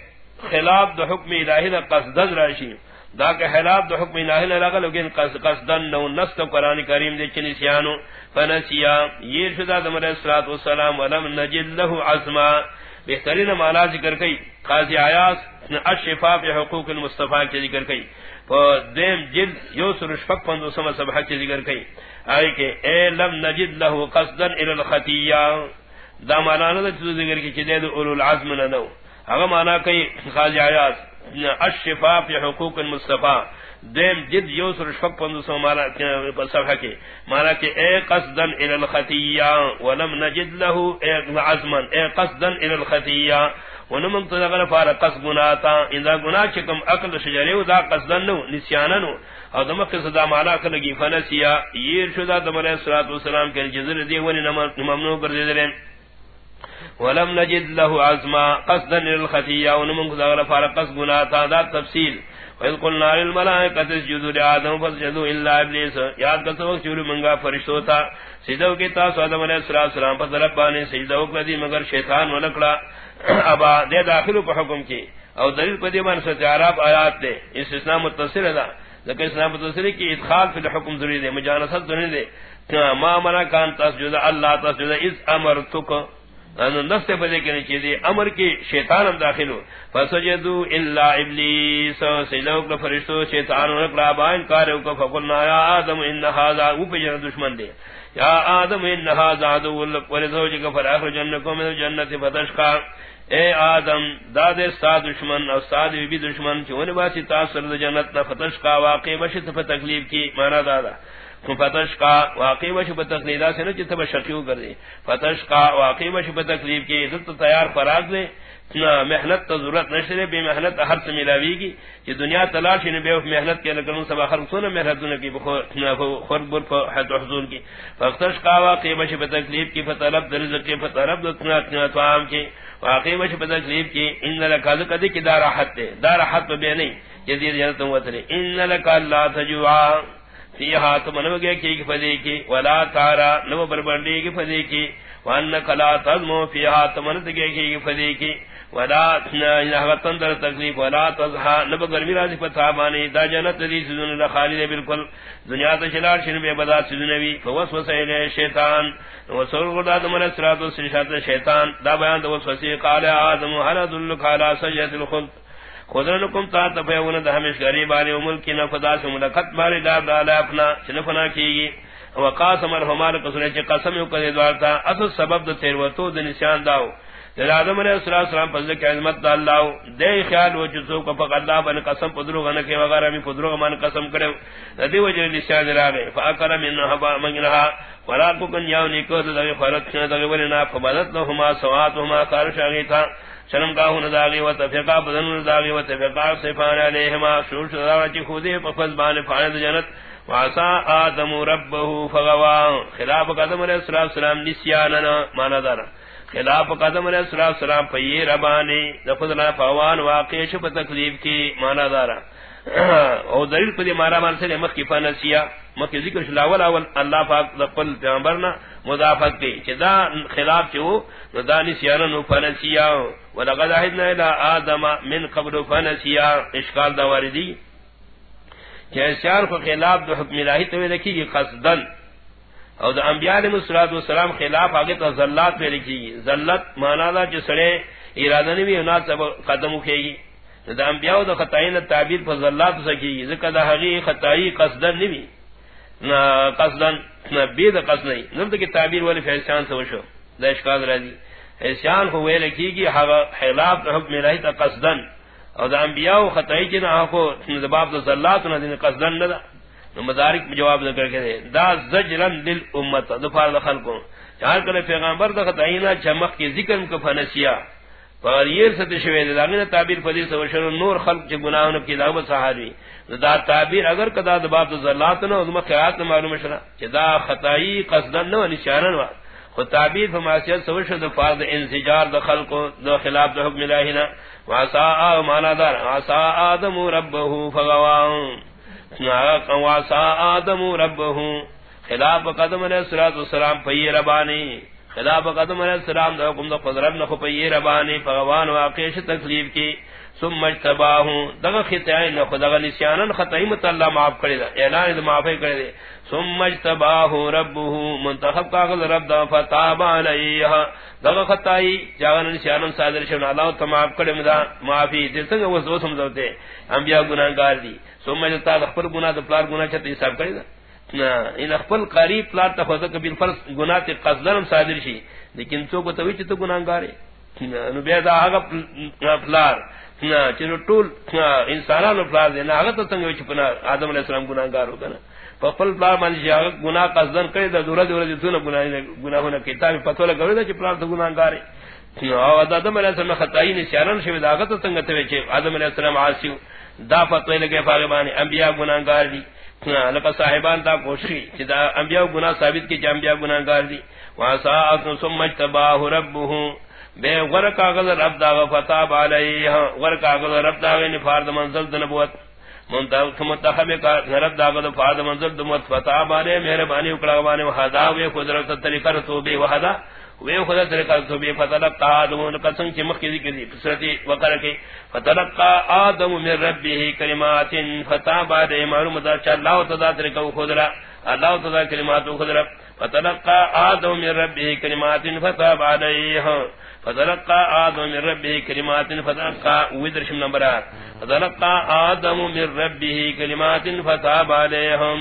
خلاف دو حکم الہی دا قصدن راشی. دا کہ خلاف دو حکم الہی لگا، لیکن قصدن نو نست قرآن کریم دے چنی سیانو۔ فنسیا، یہ شدا دمر اسرات والسلام، ولم نجد له عظما بہترین مالا ذکر کئی۔ قاضی آیات الشفاء فی حقوق المصطفیٰ کے ذکر کئی۔ دیم جلد یوسر شفق پندو سم سبحہ کے ذکر کئی۔ آئی کہ اے لم نجد له قصدن الى الخطیہ۔ دا مالا نظر چیزو ذکر کی چیزے دو اولو العظم ننو اگر مانا کئی خاص آیات الشفاء فی حقوق المصطفیٰ. دیم جد یوسر شفق پندو سو مانا صفحہ کے مانا کہ اے قصدن الى الخطیہ ولم نجد له اے عظما اے قصدن الى الخطیہ. ونمم تدغل فار قصد گناتا اذا گناہ چکم اقل شجریو دا قصدن نو نسیاننو او دمک صدا مانا کلگی فنسیا یہ شدہ دم علیہ السلام کے جزر دیونی ممنوع کر دیدرین. ولم نجد له عزما. قصدا للخطيه ونمن ذغر فارقس غناتا ذات تفصيل وإذ قلنا للملائكة اسجدوا لآدم فسجدوا إلا إبليس. یاد کسو وقت چولو منگا فرشتو تا. سجدو کی تاسو آدم علیہ السلام پر ضرب بانے سجدو کردی، مگر شیطان ولکڑا ابا، دے داخلو پا حکم کی. او دلیل پا دیمان ستعراب آیات دے. اس اسلام متصر دا. لیکن اسلام متصر کی ادخال فی الحکم ضروری دے، مجانست ضروری دے. ما منا کان تسجد اللہ تسجد اس امرتک. ان نفس بدے کے نیچے دی امر کی شیطان ہم داخل ہو۔ فسجدوا الا ابلیس سجدو کو فرشتو، شیطان نے کہا با انکار کو فقلنا یا آدم ان هذا او پہ دشمن دے۔ یا آدم ان هذا عدو لك ولزوجك فاخرجنكم من الجنه فتشقى اے آدم، داد سا دشمن اور ساد بھی دشمن چون باسی تاثر جنت نہ فتشقى واقع بشت فتکلیف کی۔ معنی دادا فتش کا واقعی وش ب سے نہ چتب شکیو کر دے فتش کا واقعی وش ب تکلیف کی عزت تیار فراغ دے محنت تو ضرورت نشرے بے محنت ہر سے ملاوی گی۔ کہ دنیا تلاش نے بے محنت کے لگن سب آخر سونا محنت نے کی خود بر حد حضور کی۔ فتش کا واقعی وش ب تکلیف کی فطلب درز کے فطلب دتنا اتنا توام کی۔ واقعی وش ب تکلیف کی، ان لکا ذکر کی دار حد دے دار حد بے نہیں، جدید جنت وتر ان لکا لا تجوا فیہا تو منو گئے کی فدی کی، ولا تارا نو بربندی کی فدی کی وان کلا تزمو فیہا تو منو گئے کی فدی کی، ولا نہوتن در تکلیف، ولا تزہا نب گرمی راضی پتہ مانی دا جنت دی سن خالد بالکل، دنیا تو چلار شن بے بدا سنوی فوسوس الى شیطان وسر غدا دمر اسرات و شیطان، دا بیان دو وسوسی قال ادم هل ادل قال سجد الخلد خودرنکم تا تفیون دا ہمیش غریبانی و ملکی نفدا سے ملکت باری دار دالا اپنا چنفنا کیگی. وقاسم الحمار قصر چی قسم یو قدر دوارتا اصل سبب دا تیروتو دا نسیان داو. در آدم علیہ السلام پزل کی عظمت دا اللہ دے خیال و جسو کا فق اللہ بن قسم پدرو غنکے وغیرہ میں پدرو غمان قسم کرے دی وجہ نسیان در آگئے فاکر من حبا منگنہا ولا کن یاو نیکو دا دا فرد چنہ دا ولنا فبدت لہما سواتهما کارش آگئی تھا شرم گاہو نداغی و تفقا بدن نداغی و تفقا صفان علیہما، شروع شداغا چی خودی پفز بان فاند جنت، وعصا آدم ربه فغوا. خلاف قدم علیہ السلام نسیاننا، مانا دارا خلاف قدم علیہ السلام پئی ربانی دفضنا فوان واقع شپ تکلیف کی، مانا دارا او دلیل پدی مارا مان سے مخ کی فنسیا مکی ذکر شلاول اول اللہ پاک دقل پیغمبرنا مضافت کی چدا خلاف چو ندانی سیارن فنسیا ولقد احدنا الى آدم من قبل فنسیا، اشکال دا دواردی کہ سیار کو خلاف دو حکم الہی تو لکھی گی قصدن اور دا انبیاء علیہ السلام خلاف آگے تو ذلات پہ لکھی گی ذلت مانا دا جو سڑے ارادہ نہیں بھی انات سب قدم اٹھے گی دا انبیاء دا خطائین تعبیر پر ذلات سکی گی ذکر دا حقی خطائی قصدن نہیں قصدن بید قصد نہیں نمت کی تعبیر والی فیسان سے وشو. دا اشکال رضی احسان کو وہ لکھی گی خلاف حکم الہی تا قصدن اور دا انبیاء و خطائی جنا کو باب دا ذلات نہ قصدن نہ مدارک جواب ذکر کرے دا زجرن دل امت دفار دخل کو چار کرے پیغمبر دا خطائینا چمخ کی ذکر کو فنسیا پر یہ ست شوی دا تعبیر فدی سے وشر نور خلق چ گناہوں کی دا صحابی دا تعبیر اگر کدا دباب ذلات نہ ازم خیات معلوم شرا چدا خطائی قصدن نہ نشانن وا خود تعبیر فماسیت سوش دا فرض انسجار دا خلق دا خلاف دا حکم الہینا واسا مانا دار واسا آدم ربه فغوان واسا آدم ربه. خلاف قدم علیہ الصلوۃ والسلام پئی ربانی. خلاف قدم علیہ السلام دا حکم دا قدرت نہ پئی ربانی. فغوان واقع تکلیف کی. ثم اجتباہ دغ خطائن نہ خدا نسیانن خطائی مت اللہ معاف کرے دا اعلان معافی کرے دے ثم اجتباہ ربه منتخب کاغذ رب دا فتاب علیہ. دغ خطائی جاون نسیانن صادر شون اللہ تمام کرے مدا معافی. دے سنگ وہ سو سمجھتے انبیاء گناہگار دی ثم اجتا خپل گناہ دا پلار گناہ چتے حساب کرے دا ان خپل قریب پلار تا خدا کبیر فرض گناہ تے قصدن صادر شي. لیکن تو کو تو وچ تو گناہگار نو بیا دا هغه پلار چلو ٹول انسانانو پلار دے نا آگتا سنگو چپنا آدم علیہ السلام گناہگار ہو گنا فقل پلار مانی چی آگا گناہ قصدن کرے دا دورا دورا دی سونا گناہ ہونا کتابی پتو لگا دا چی پلار دا گناہگار ہے آدم علیہ السلام خطائی نسیانان شوی دا آگتا سنگو توی چی آدم علیہ السلام عاصیو دا فتوی لگے فاغبانی انبیاء گناہگار دی لکا صاحبان دا کوشی چی دا انبیاء گناہ ثابت کی چی انبیاء گناہگار دی واسا اکن سمجھ تباہ ربہوں بے غر کاغذ رب دا فتاب علیہ غر کاغذ رب دا نے فرض منزل د نبوت. منتخب کا رب دا غد فرض منزل فتاب علیہ، مہربانی اکڑا وانے وحدا وے قدرت طریقہ تو بے وحدا وے خدا طریقہ تو بے فتلقى آدم قسم کی مخ کی ذکر فسرتی وقر کے فتلقى آدم من کلمات فتاب علیہ معلوم دا چ اللہ تعالی طریقہ اللہ تعالی کلمات فتلقى آدم من ربه فتاب فتلقى آدم من ربه كلمات فتلقى ودرش من نمبرات فتلقى آدم من ربه كلمات فتاب عليهم.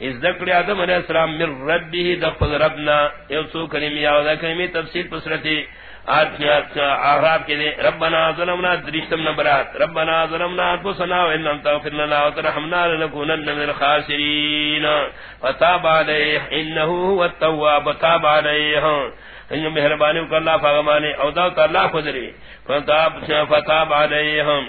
اس ذکر آدم علیہ السلام من ربه دفض ربنا. یوسو کلمی یا ودا کلمی تفسیر پسرتی آغراب کے دے. ربنا ظلمنا درشتم نمبرات ربنا ظلمنا انفسنا وان لم تغفر لنا وترحمنا لنكونن من الخاسرين فتاب عليه انه هو التواب. تاب عليه ان مہربانی کو اللہ فغمانے او دا اللہ خدری فتاب فتاب علیہم۔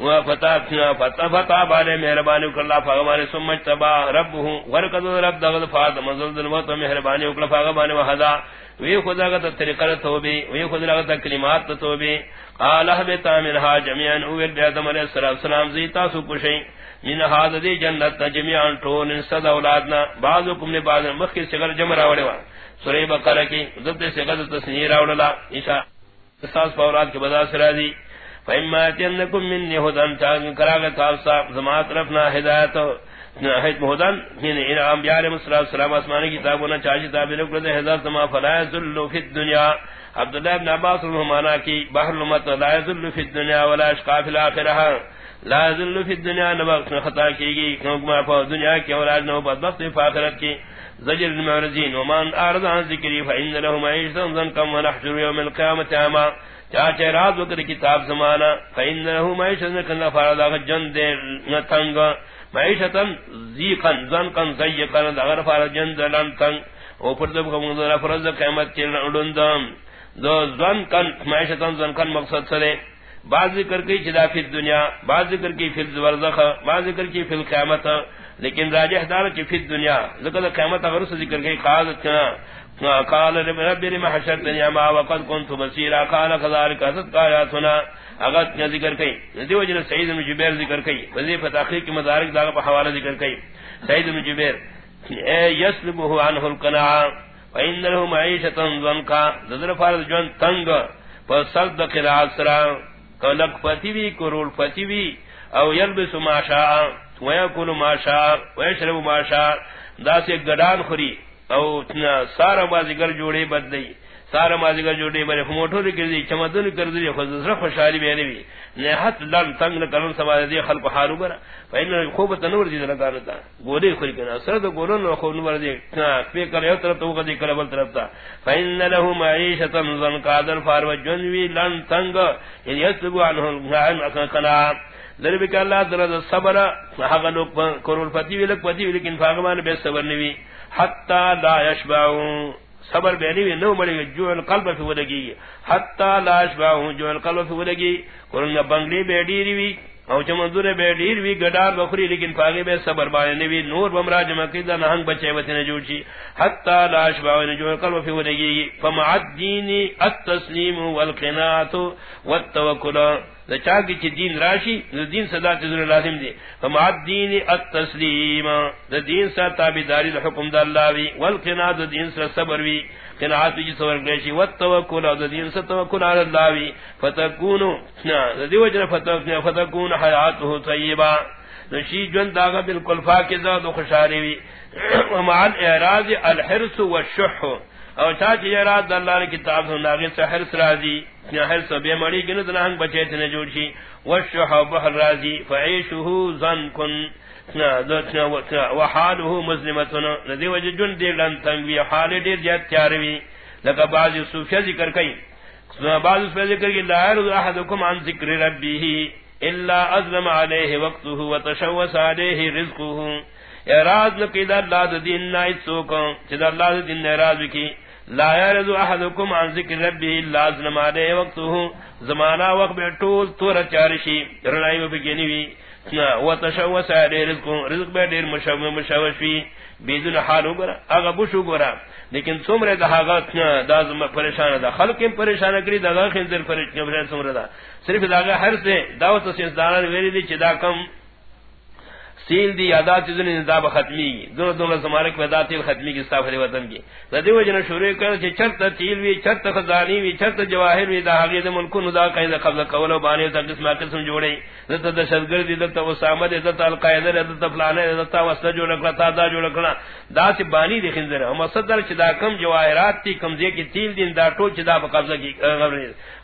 و فتاب فتاب فتاب علی مہربانی کو اللہ فغمانے ثم تبا ربہ ورکد رب دغد فاض منزل دل موت مہربانی کو اللہ فغمانے وحدا وی خدا کا طریقہ توبی، وی خدا کا کلمات توبی۔ قال اهبط منها جميعا اول بآدم علیہ السلام زیتا سو کشی من هذا دی جنت جميعا طول صد اولادنا۔ بعضكم لبعض مخي سگر جمع راوڑے وان۔ سورہ بقرہ کی ضبط سے غد تسنیر اولا عشاء اساس فورات کے بدا سرا دی فیما تنکم من یہودن چاگ کراغ تاسا زما طرفنا ہدایت ہدایت مہدن یعنی ان انبیاء علیہ السلام، آسمانی کتابوں نے چاہی تابع رکھ دے ہدایت ما فلا ذل فی الدنیا عبداللہ ابن عباس رحمانہ کی بحر لمت لا ذل فی الدنیا ولا اشقا فی الاخرہ لا ذل فی الدنیا نبغت خطا کی گی کیونکہ دنیا کی اولاد نو بدبخت فاخرت کی۔ زجر المعرضين ومن أعرض عن ذكري فإن له معيشة ضنكا ونحشر يوم القيامة عاما. چاچے راز وقت کتاب زمانا فإن له معيشة ضنكا فارد جن دے نتنگا معيشة زيقا ضنكا زيقا دغر فارد جن دے لنتنگ. او پر دب کمون فرز قیمت چل رندام دو ضنكا معيشة ضنكا مقصد سرے. بعض ذکر کی چدا فی الدنیا، بعض ذکر کی فی الزورزخ، بعض ذکر کی فی القیامت. لیکن راجح دار کی فی دنیا ذکر قیامت اگر اس ذکر گئی، قال کنا قال رب رب ما حشرتني ما وقد كنت بصيرا قال كذلك ذات آياتنا اگر ذکر کئی دیو جن سعید بن جبیر ذکر کئی وظیفہ تحقیق کی مدارک دا پر حوالہ ذکر کئی سید بن جبیر، اے یسلبه عنه القناع، فإن له معيشة ضنكا ذر فرض جن تنگ پر فصد قراء سرا کلک پتی بھی کرول پتی بھی او یلبس ما شاء ويأكل ما شاء، ويشرب ما شاء، دا سے گڈان خری او سارا بازیگر جوڑے بدلی سارا مازیگر جوڑے بڑے موٹو کر دی چمدن کر دی خزر خوشحالی میں نبی نہت لن تنگ نہ کرن سما دی خلق حالو برا فین خوب تنور دی نہ کرتا گورے خری کنا، سر تو گورن نو خوب نور دی پے کر یو طرف تو کدی کر بل طرف تا فین له معیشۃ زن قادر فار و جنوی لن تنگ یسبو عنه عن کنا در بک اللہ در صبر، حق لوگ کرول فتی ولک فتی لیکن فاغمان بے صبر نوی. حتا لا یشبعون. صبر بینی وی نو مڑی جو القلب فی ولگی حتا لاش با ہوں جو القلب فی ولگی کرن بنگلی بیڈی ری او چمندور بیڈی ری گڈار بخری لیکن پاگے بے صبر بانی وی نور بمرا جمع کیدا نہنگ بچے وتے جو چی حتا لاش با ہوں جو القلب فی ولگی فمعد دینی التسلیم والقناعت والتوکل. چا کی چ دین راشی دین صدا تذر لازم دی. فما دین التسلیم. دین سا تابعداری حکم د اللہ وی. والقناعت دین سا صبر وی. قناعت جی صبر گشی والتوکل دین سا توکل علی اللہ وی. فتکون دی وجہ فتکون فتکون حیاته طیبہ. نشی جن داغا بالکل فاکزہ و خوشاری وی. ومع الاعراض، الحرص والشح. او چا چاچی اعراض اللہ نے کتاب سناغی سے حرص راضی ہر سب مڑی گن دنہنگ بچے تنے جوڑشی وشح بحر رازی فعیشہو زن کن وحالہو مظلمتن ندی وجہ جی جن دیر لن تنگوی حال دیر جات تیاروی لکا بعض صوفیہ ذکر کئی۔ بعض صوفیہ ذکر کی لا یرد احدکم عن ذکر ربیہی الا ازلم علیہ وقتہو وتشوس علیہ رزقہو اعراض نقید اللہ دین نائت سوکا چید اللہ دین اعراض بکی لا يرد احدكم عن ذكر ربه الا ظلم عليه وقته زمانہ وقت میں ٹول تور چارشی، رنائی میں بگنی وی. وتشوس عليه رزق رزق بے دیر مشو مشوشی بیدن حال گرا اگا بشو گرا. لیکن سمرے دا غت دا زم پریشان دا. خلق پریشان کری، دا خنزر پریشان سمرے دا. صرف دا ہر سے دعوت سے دانہ ویری دی چدا کم سیل دی ادا چیزن ندا ختمی گی. دونوں دونوں زمانے کی ادا تیل ختمی کی استافر وطن کی. ردی وجن شروع کر چھ چرت تیل وی، چرت خزانی وی، چرت جواہر وی، دا حقیقت ملکو ندا قید قبض قول و بانی تا قسم قسم جوڑے دتا دشتگرد دتا اسامہ دتا القائدہ دتا فلانے دتا وسط جو لکلا تا دا جو لکلا دا سی بانی دی خنزر ہم صدر چدا کم جواہرات تی، کم زی کی تیل دین دا ٹو چدا قبضہ کی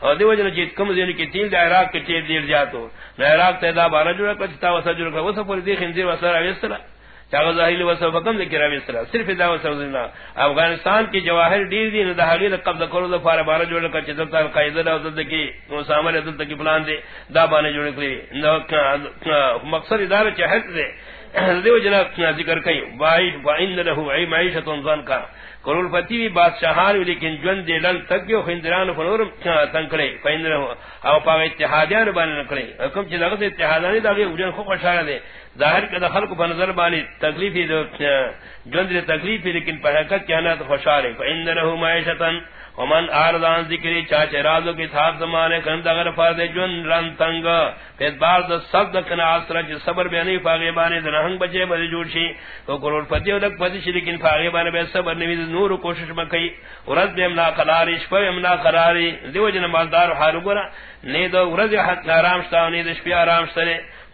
اور دی وجن چیز کم زی کی تیل دا عراق کے چیز دیر جاتو. عراق تے دا بارا جو لکلا چتا وسط جو لکلا وسط پر دی جی خنزیر وسر اویسترا چاگو ظاہری وسر فکم ذکر اویسترا صرف دا وسر زنہ افغانستان کی جواہر دیر دی دا حقیل قبض کرو، دا فارا بارا جوڑ کر چیزتا القائدہ دا دلتا کی مسامر دلتا کی پلان دے، دا بانے جوڑ نو مقصد ادارہ چاہت دے. دیو جناب ذکر کئی؟ وائد وعند لہو عی معیشت انزان کا. کرول پتی وی بادشاہان وی لیکن جون دی لن تک یو خندران فنورم تنکڑے فیند لہو او پا اتحادیان بانے نکڑے حکم چی لغت اتحادانی دا گئے اجن خوب اشارہ دے۔ ظاہر کدا خلق پر نظر بانی تکلیفی دو جون دی تکلیفی لیکن پر حقیقت کہنا تو خوشارے فیند لہو معیشتن ومن آردان ذکری چاچے رازو کی تھاب زمانے کند اگر فرد جن رن تنگ پید بار دا صد کنا آسرا چی صبر بیانی فاغی بانی دا نہنگ بچے بری جوڑ شی تو کرول پتی و لک پتی شی لیکن فاغی بانی بے صبر نوید نور و کوشش مکی ورد بے امنا قراری شپا امنا قراری دیو جن مالدار حالو گرا نید ورد حق آرام شتا و نید شپی آرام شتا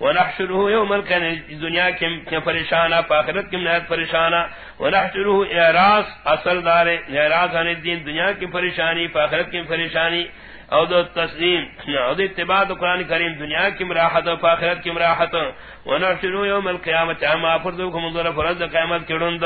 ونحشره يوم القيامه دنیا کے پریشان اخرت کے نہایت پریشان ونحشره اعراض، اصل دار اعراض عن الدین. دنیا کی پریشانی اخرت کی پریشانی. او دو تسلیم. او دو اتباع دو قرآن کریم، دنیا کی مراحت و آخرت کی مراحت. و ونحشره يوم القيامه اما فرضكم منظر فرض قیامت کڑند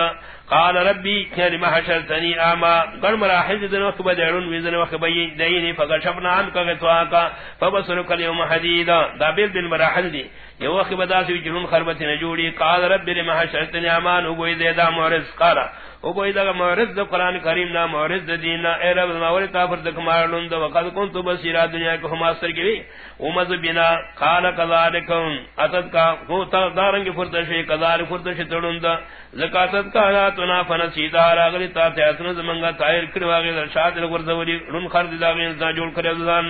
قال ربي كان ما حشرتني اما قال مراحل دن وقت بدرون وزن وقت بين ديني فكشفنا عنك غطاك فبصرك اليوم حديدا دابل بالمراحل دي. یہ وقت بدا سی جنون خربت نہ قال رب لما حشرتني امان او گوئی دے دا مورز قال او گوئی دا مورز دا قران کریم نا مورز دا دین نا، اے رب مورز تا پر دک مارلون دا وقت کنت بصیرا دنیا کو ہم اثر کی او مز بنا، قال كذلك اتت کا کو تا دارن دارنگ فرد شی کذال فرد شی تڑون دا زکاتت کا نا تنا فن سیدا راغلی تا تے اتن زمنگا تائر کر واگے شاد لگور دوری رن خرد دا گین دا جوڑ کرے دا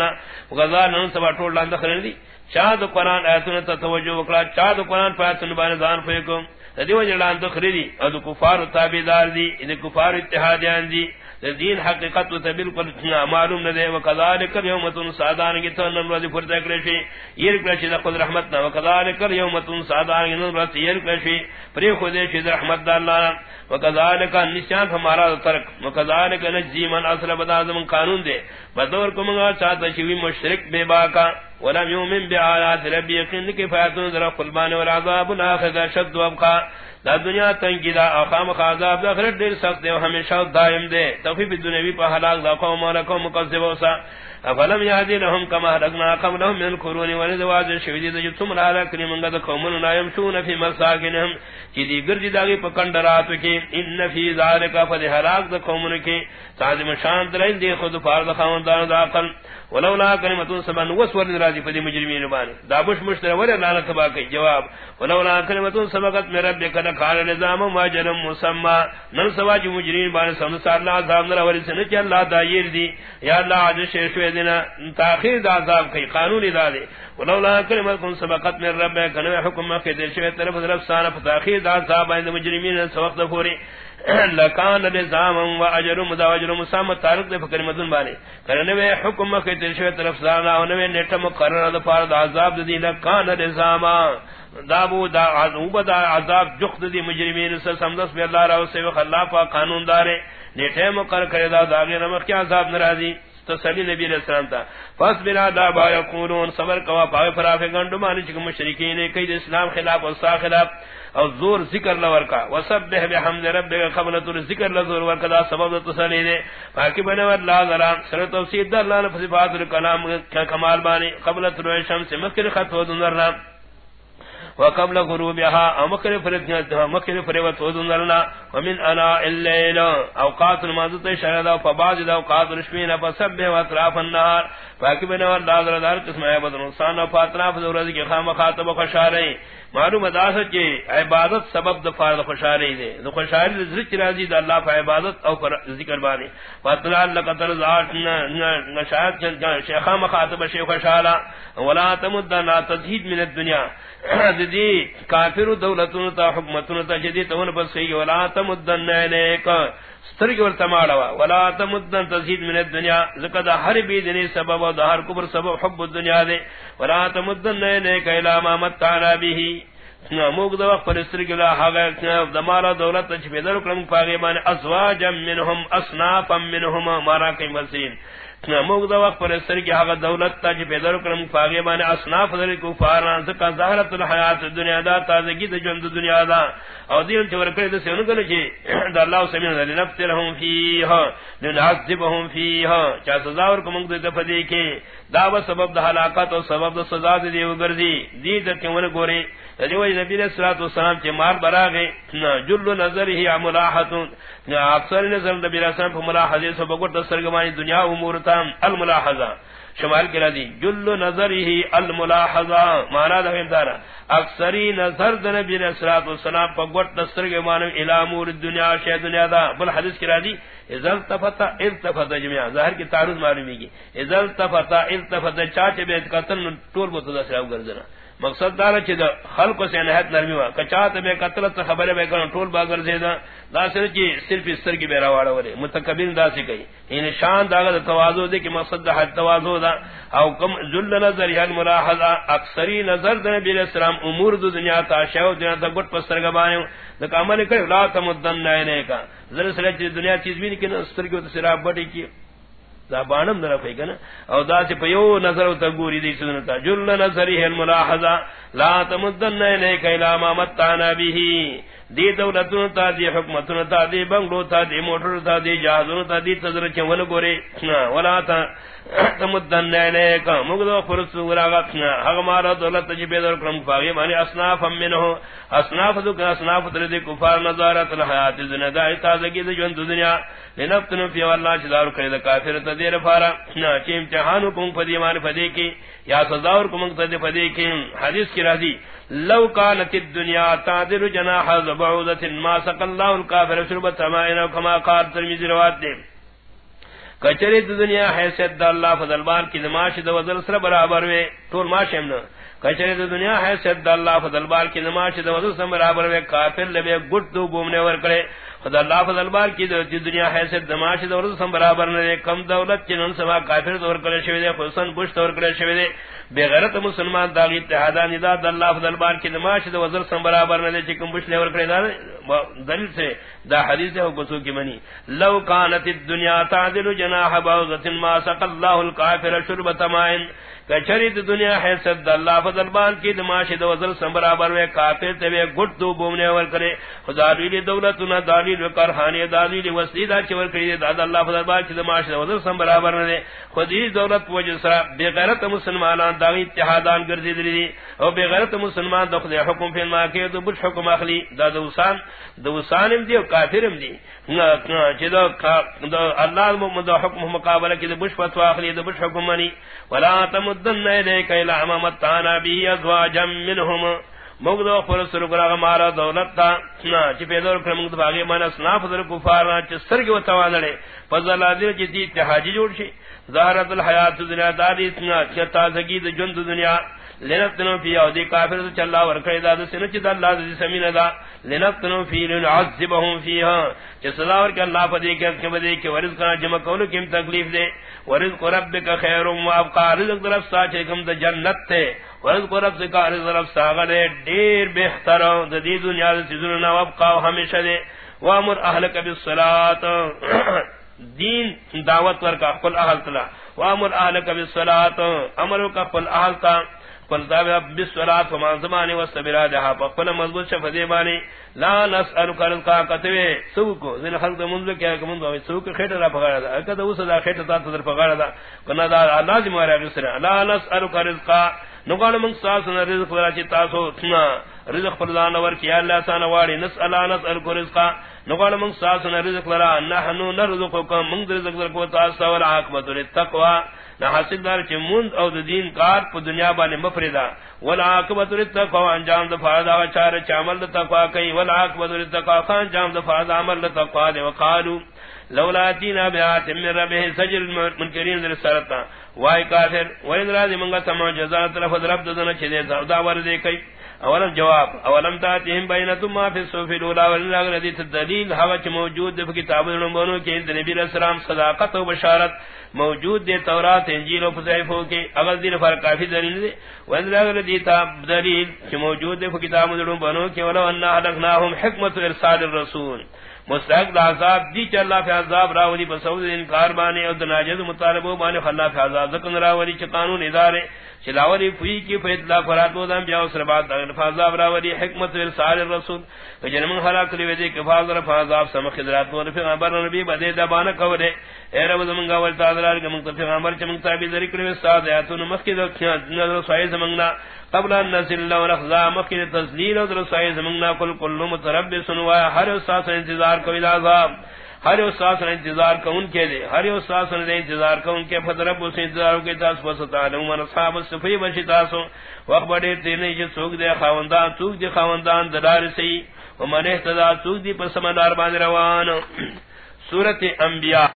غزا نن سبا ٹول لاند خرن دی چاد قرآن ایتن تا توجہ وکڑا چاد قرآن پا ایتن بان دان فیکم دیو جلان دخری او دو کفار تابیدار دی دی کفار اتحادیان دی دین حقیقت تو بالکل معلوم نہ دے وکذالک یومتن سادان کی تو نن رضی فرتا کرشی یہ کرشی خود رحمت نہ وکذالک یومتن سادان کی نن رضی یہ کرشی پر خود شی رحمت دا اللہ وکذالک نشان ہمارا ترک. وکذالک نجی من اصل بدا زم قانون دے بدور کو منگا چاہتا شی مشرک بے باکا ولم يؤمن بآيات ربي يقين كفاية ذرا قلبان والعذاب الآخر شد وابقى دا دنیا تنگی دا اخام خاذاب دا خرد دیر سخت دے و ہمیشہ دائم دے. توفیب دنیاوی پا حلاق دا قوم و لکوم مقصبو افلم یادی لهم کما حلقنا قبلهم من القرون ونزواج شویدی دا جب سمرا لکنی منگا دا قومن نایم شون فی مساکنهم چی دی گرجی داگی پا کندراتو کی. ان فی ذالکا فدی حلاق دا قومن کی. سازم شان درین دی خود پار دا خواندان دا قل ولولا کلمتون سبن وسور راضی فدی مجرمین بانی. دابش مشتر ولی لعنت با جواب. ولولا کلمتون سبقت من ربک لکان نظام واجرم مسمى. نن سواج مجرمین بار سمن سار اللہ عذاب نرا ولی کہ اللہ دایر دی. یا اللہ عجل شیشوی دینا. تاخیر دا عذاب کی قانون دا دے ولولا کلمتون سبقت من ربک نوی حکم مخی دل شوی طرف طرف سارا تاخیر دا عذاب عند مجرمین سوقت فوری لکان نظام و اجر مدا اجر مسام تعلق دے فکر مدن بانے۔ کرنے وے حکم کے ترشے طرف زانا اور نوے نیٹ مقرر دا پار دا عذاب دی لکان نظام دابو دا عذاب دا عذاب جخت دی مجرمین سے سمدس بے اللہ راو سے خلافہ قانون دارے۔ نیٹے مقرر کرے دا داغی نمک کیا عذاب نرازی۔ تسلی نبی علیہ السلام تا. فس بنا دا با یقولون، صبر کوا پاوے فرافے گنڈو مانی چکم مشرکین کئی اسلام خلاف و سا خلاف. او زور ذکر لور کا. وسبح بحمد ربک قبل تر ذکر لزور ور کا سبب تسلی دے. باقی بنے ور لا ذرا. سر توحید اللہ نے صفات الکلام کمال بانی. قبل تر شمس مکر خط و دنرنا وقبل غروبها امكر فرت مكر فرت وذنرنا ومن انا الليل اوقات الماضي شهدا فبعض الاوقات رشمين فسبح واطراف النهار فاكب نور دار قسم ہے بدن انسان فاطراف ضرورت کے خام خاطب خوشارے معلوم اداس کے عبادت سبب دفار خوشاری دے۔ دو خوشاری ذکر راضی دا اللہ فا عبادت او پر ذکر بانی فاطلع اللہ قطر ذات نشاہد شیخا مخاطب شیخ خوشالا ولا تمدنا تزہید من الدنیا دی کافر دولتون تا حکمتون تا جدی تون بس خیگی ولا تمدن نیک سترگی ورتماڑوا ولا تمدن تزید من الدنیا زکد ہر بی دنی سبب و دہر کبر سبب حب الدنیا دے ولا تمدن نیک الى ما متعنا بیہی موگ دو وقت پر استرگی لا حقا دمارا دولت چھ پیدر کرم پاگی مانے ازواجا منہم اصنافا منہم مارا کئی مسین موگ دا وقت پر سر کی حق دولت تا جی پیدر کرم فاغی بان اصناف در کفاران زکا ظاہرت الحیات دنیا دا تازگی دا جند دنیا دا او دین چور کرے دا سیونو کنے چی دا اللہ سمین دا لنفترہم فیہا لنعذبہم فیہا چا سزاور کو منگ دا فدی کے دا با سبب دا حلاقات و سبب دا سزا دا دیو گردی دی دا کیون گوری دیو نبی علیہ الصلوۃ والسلام چ مار براغه جل نظر ہی ملاحت اکثر نظر نبی علیہ السلام ملاحظه سب کو سرگمانی دنیا امور السلام، الملاحظہ۔ شمال کے دی جل نظر ہی الملاحظہ۔ مانا دا دار اکثری نظر نبی علیہ السلام والسلام گوٹ نصر کے معنی الامور الدنیا شے دنیا دا۔ بل حدیث کی دی اذا التفتا التفتا جمعہ۔ ظاہر کی تعرض معلومی کی اذا التفتا التفتا چاچے بیت قتل ٹول بوتو دا سلام گرزنا مقصد دار چ خلق سے نہت نرمی وا. کچات میں قتلت خبر میں کرن ٹول باگر زیدا دا. سر کی صرف اس سر کی بیرا واڑا ورے. متکبر دا سی گئی ان یعنی شان دا تواضع دے کہ مقصد دا حد تواضع دا. او کم ذل نظر یا ملاحظہ اکثری نظر دے نبی علیہ السلام امور دنیا تا شاو دنیا تا گٹ پستر گبانے دا عمل کرے، لا تمدن نہ کا ذرا سر دنیا چیز بھی نہیں، کہ استر کی سراب بڑی کی دا بانم در فی کنا او دا چ یو نظر تا گوری دی سنتا جل نظری الملاحظہ لا تمدن الیک الى ما متانا به. دی دولتون تا دی حکمتون تا دی بنگلو تا دی موٹر تا دی جہازون تا دی تذر چول گورے ولا تا. تمدن الیک مگدو حق مارا دولت کرم فاغی اصناف منه اصناف اصناف کفار، نظارت، الحیات دنیا تازگی جون دنیا. لنفتن فی والله کرے کافر تدیر فارا چ امتحان کو پدی مان پدی کی یا سزا اور کو کی حدیث کی راضی لو كانت الدنيا تعدل جناح بعوضه ما سقى الله الكافر شربت ماء كما قال ترمذي روایت دے کچری دنیا حیثیت دا اللہ فضل بار کی نماش دا وزل سر برابر وے طول ماشم نا کچری دنیا حیثیت دا اللہ فضل بار کی نماش دا وزر سر برابر وے کافر لبے گٹ دو بومنے ور کرے۔ خدا اللہ فضل بار کی دو جی دنیا حیثیت دماش دا وزر سر برابر نے کم دولت چنن سوا کافر دور کرے شوی دے، خصوصاً بش دور کرے شوی دے۔ بے غیرت مسلمان داغی اتحادہ ندا اللہ فضل بار کی نماش دا وزر سر برابر نے چکم بش لے ور کرے دلیل سے، دا حدیث ہے وہ کی منی۔ لو کانت الدنیا تعدل جناح بعوضت ما سق اللہ الكافر شربت مائن کچریت دنیا حیثت دا اللہ فضل بان کی دماشد وزل سنبرابر وے کافر تبے گھٹ دو بومنے ور کرے۔ خدا دلیل دولتنا دلیل وکرحانی دلیل وسیدہ چور کری دا اللہ فضل بان کی دماشد وزل سنبرابر نے خودی دولت وجہ سرا بے غیرت مسلمانان داغی اتحادان گردی دلی او بے غیرت مسلمان دخل حکم فی ما کے تو بش حکم اخلی۔ دا دوسان دوسانم دی کافرم دی۔ چدو اللہ محمد حکم مقابلہ کی بش فتوا اخلی دا بش حکم منی۔ ولا تم تمدن الیک الى امتانا بی ازواجا منهم مغدو پر مارا دولت تا۔ پیدور کرم باغی من در سرگ و فضل جوڑ شی۔ ظاہرت الحیات دنیا داری اتنا تازگی جند دنیا۔ لنفتنو فی او دی کافر تو چلا ورکڑی دا سن چ اللہ دی سمین دا. لنفتنو فی لنعذبهم فیها چ سزا ور کہ اللہ پدی کہ کہ بدی کہ ورز کا جمع کول کیم تکلیف دے. ورز ربک خیر و ابقا رزق طرف سا چ کم تے جنت تے. ورز رب سے کا رزق طرف سا گدے دیر بہتر دا دی دنیا دا سے ذل ابقا و ہمیشہ دے. وامر اہلک بالصلاۃ دین دعوت ور کا قل اہل تلا وامر اہلک بالصلاۃ امر کا قل اہل کا فلتابع بالصلاه فما زمان واستبرا جها فقل مضبوط شفدی بانی، لا نسأل کرزقا قطوی سوکو ذن خلق منذ کیا کہ منذ سوک خیٹ را پغاڑا دا اکد اس دا خیٹ تا تدر پغاڑا دا، کنا دا لازم وارا غسر لا نسأل کرزقا نقال من ساسنا رزق ورا چی تاسو تنا رزق پردان ور کیا، اللہ سانا واری نسأل نسأل کرزقا نقال من ساسنا رزق ورا نحنو نرزقکم من رزق ورکو تاسو ور عاقبت للتقوى نہ حاصل دار چ مند او د دین کار په دنیا باندې مفردا ولا عاقبت للتقوا انجام د فائدہ و چار چامل د تقوا کوي. ولا عاقبت للتقوا انجام د فائدہ عمل د تقوا دی. وقالو، لولا دینا بیات من ربه سجل منکرین در سرتا وای کافر وین راضی منګه تمام جزا طرف رب دنه چ دے دا ور دے کوي اولم جواب، اولم تاتهم بینتم ما فی الصوف الاولى ولله الذي تدلیل ہوا چ موجود دے کتاب نمبروں کے نبی علیہ السلام صداقت و بشارت موجود دے تورات، انجیل و صحیفوں کے اگر دین پر کافی دلیل دے۔ ولله الذي دلیل چ موجود دے کتاب نمبروں کے، ولو ان حلقناهم حکمت ارسال الرسول۔ مستحق عذاب دی چ اللہ فی عذاب راولی بسود انکار بانے اور ناجز مطالبہ بانے خلا فی عذاب ذکر راولی چ قانون ادارے چلاولی فی کی فیدلا فرات ودام بیا اس ربات فاذاب راولی حکمت ارسال الرسول جن من خلق لی ودی کفاز فاذاب سم خدرات و پیغمبر نبی بدے دبان کولے اے رب زمن گاول تعالی کہ من پیغمبر چ من تابع ذکر و استاد ایتون مسجد کھیا نظر سائے زمنگنا قبل ان نزل اللہ ورخزا مکن تزلیل و رسائے زمنگنا کل کل متربس و ہر استاد انتظار کوئی عذاب ہر استاد نے انتظار کا ان کے دے ہر استاد نے انتظار کا ان کے فضرب اس انتظار کے تاس وستا لو من اصحاب الصفی بشی تاسو، وقت بڑے تینے جو سوک دے خواندان سوک دے خواندان دلار سی ومن احتدا سوک دی پر سمدار باندھ روان۔ سورت انبیاء۔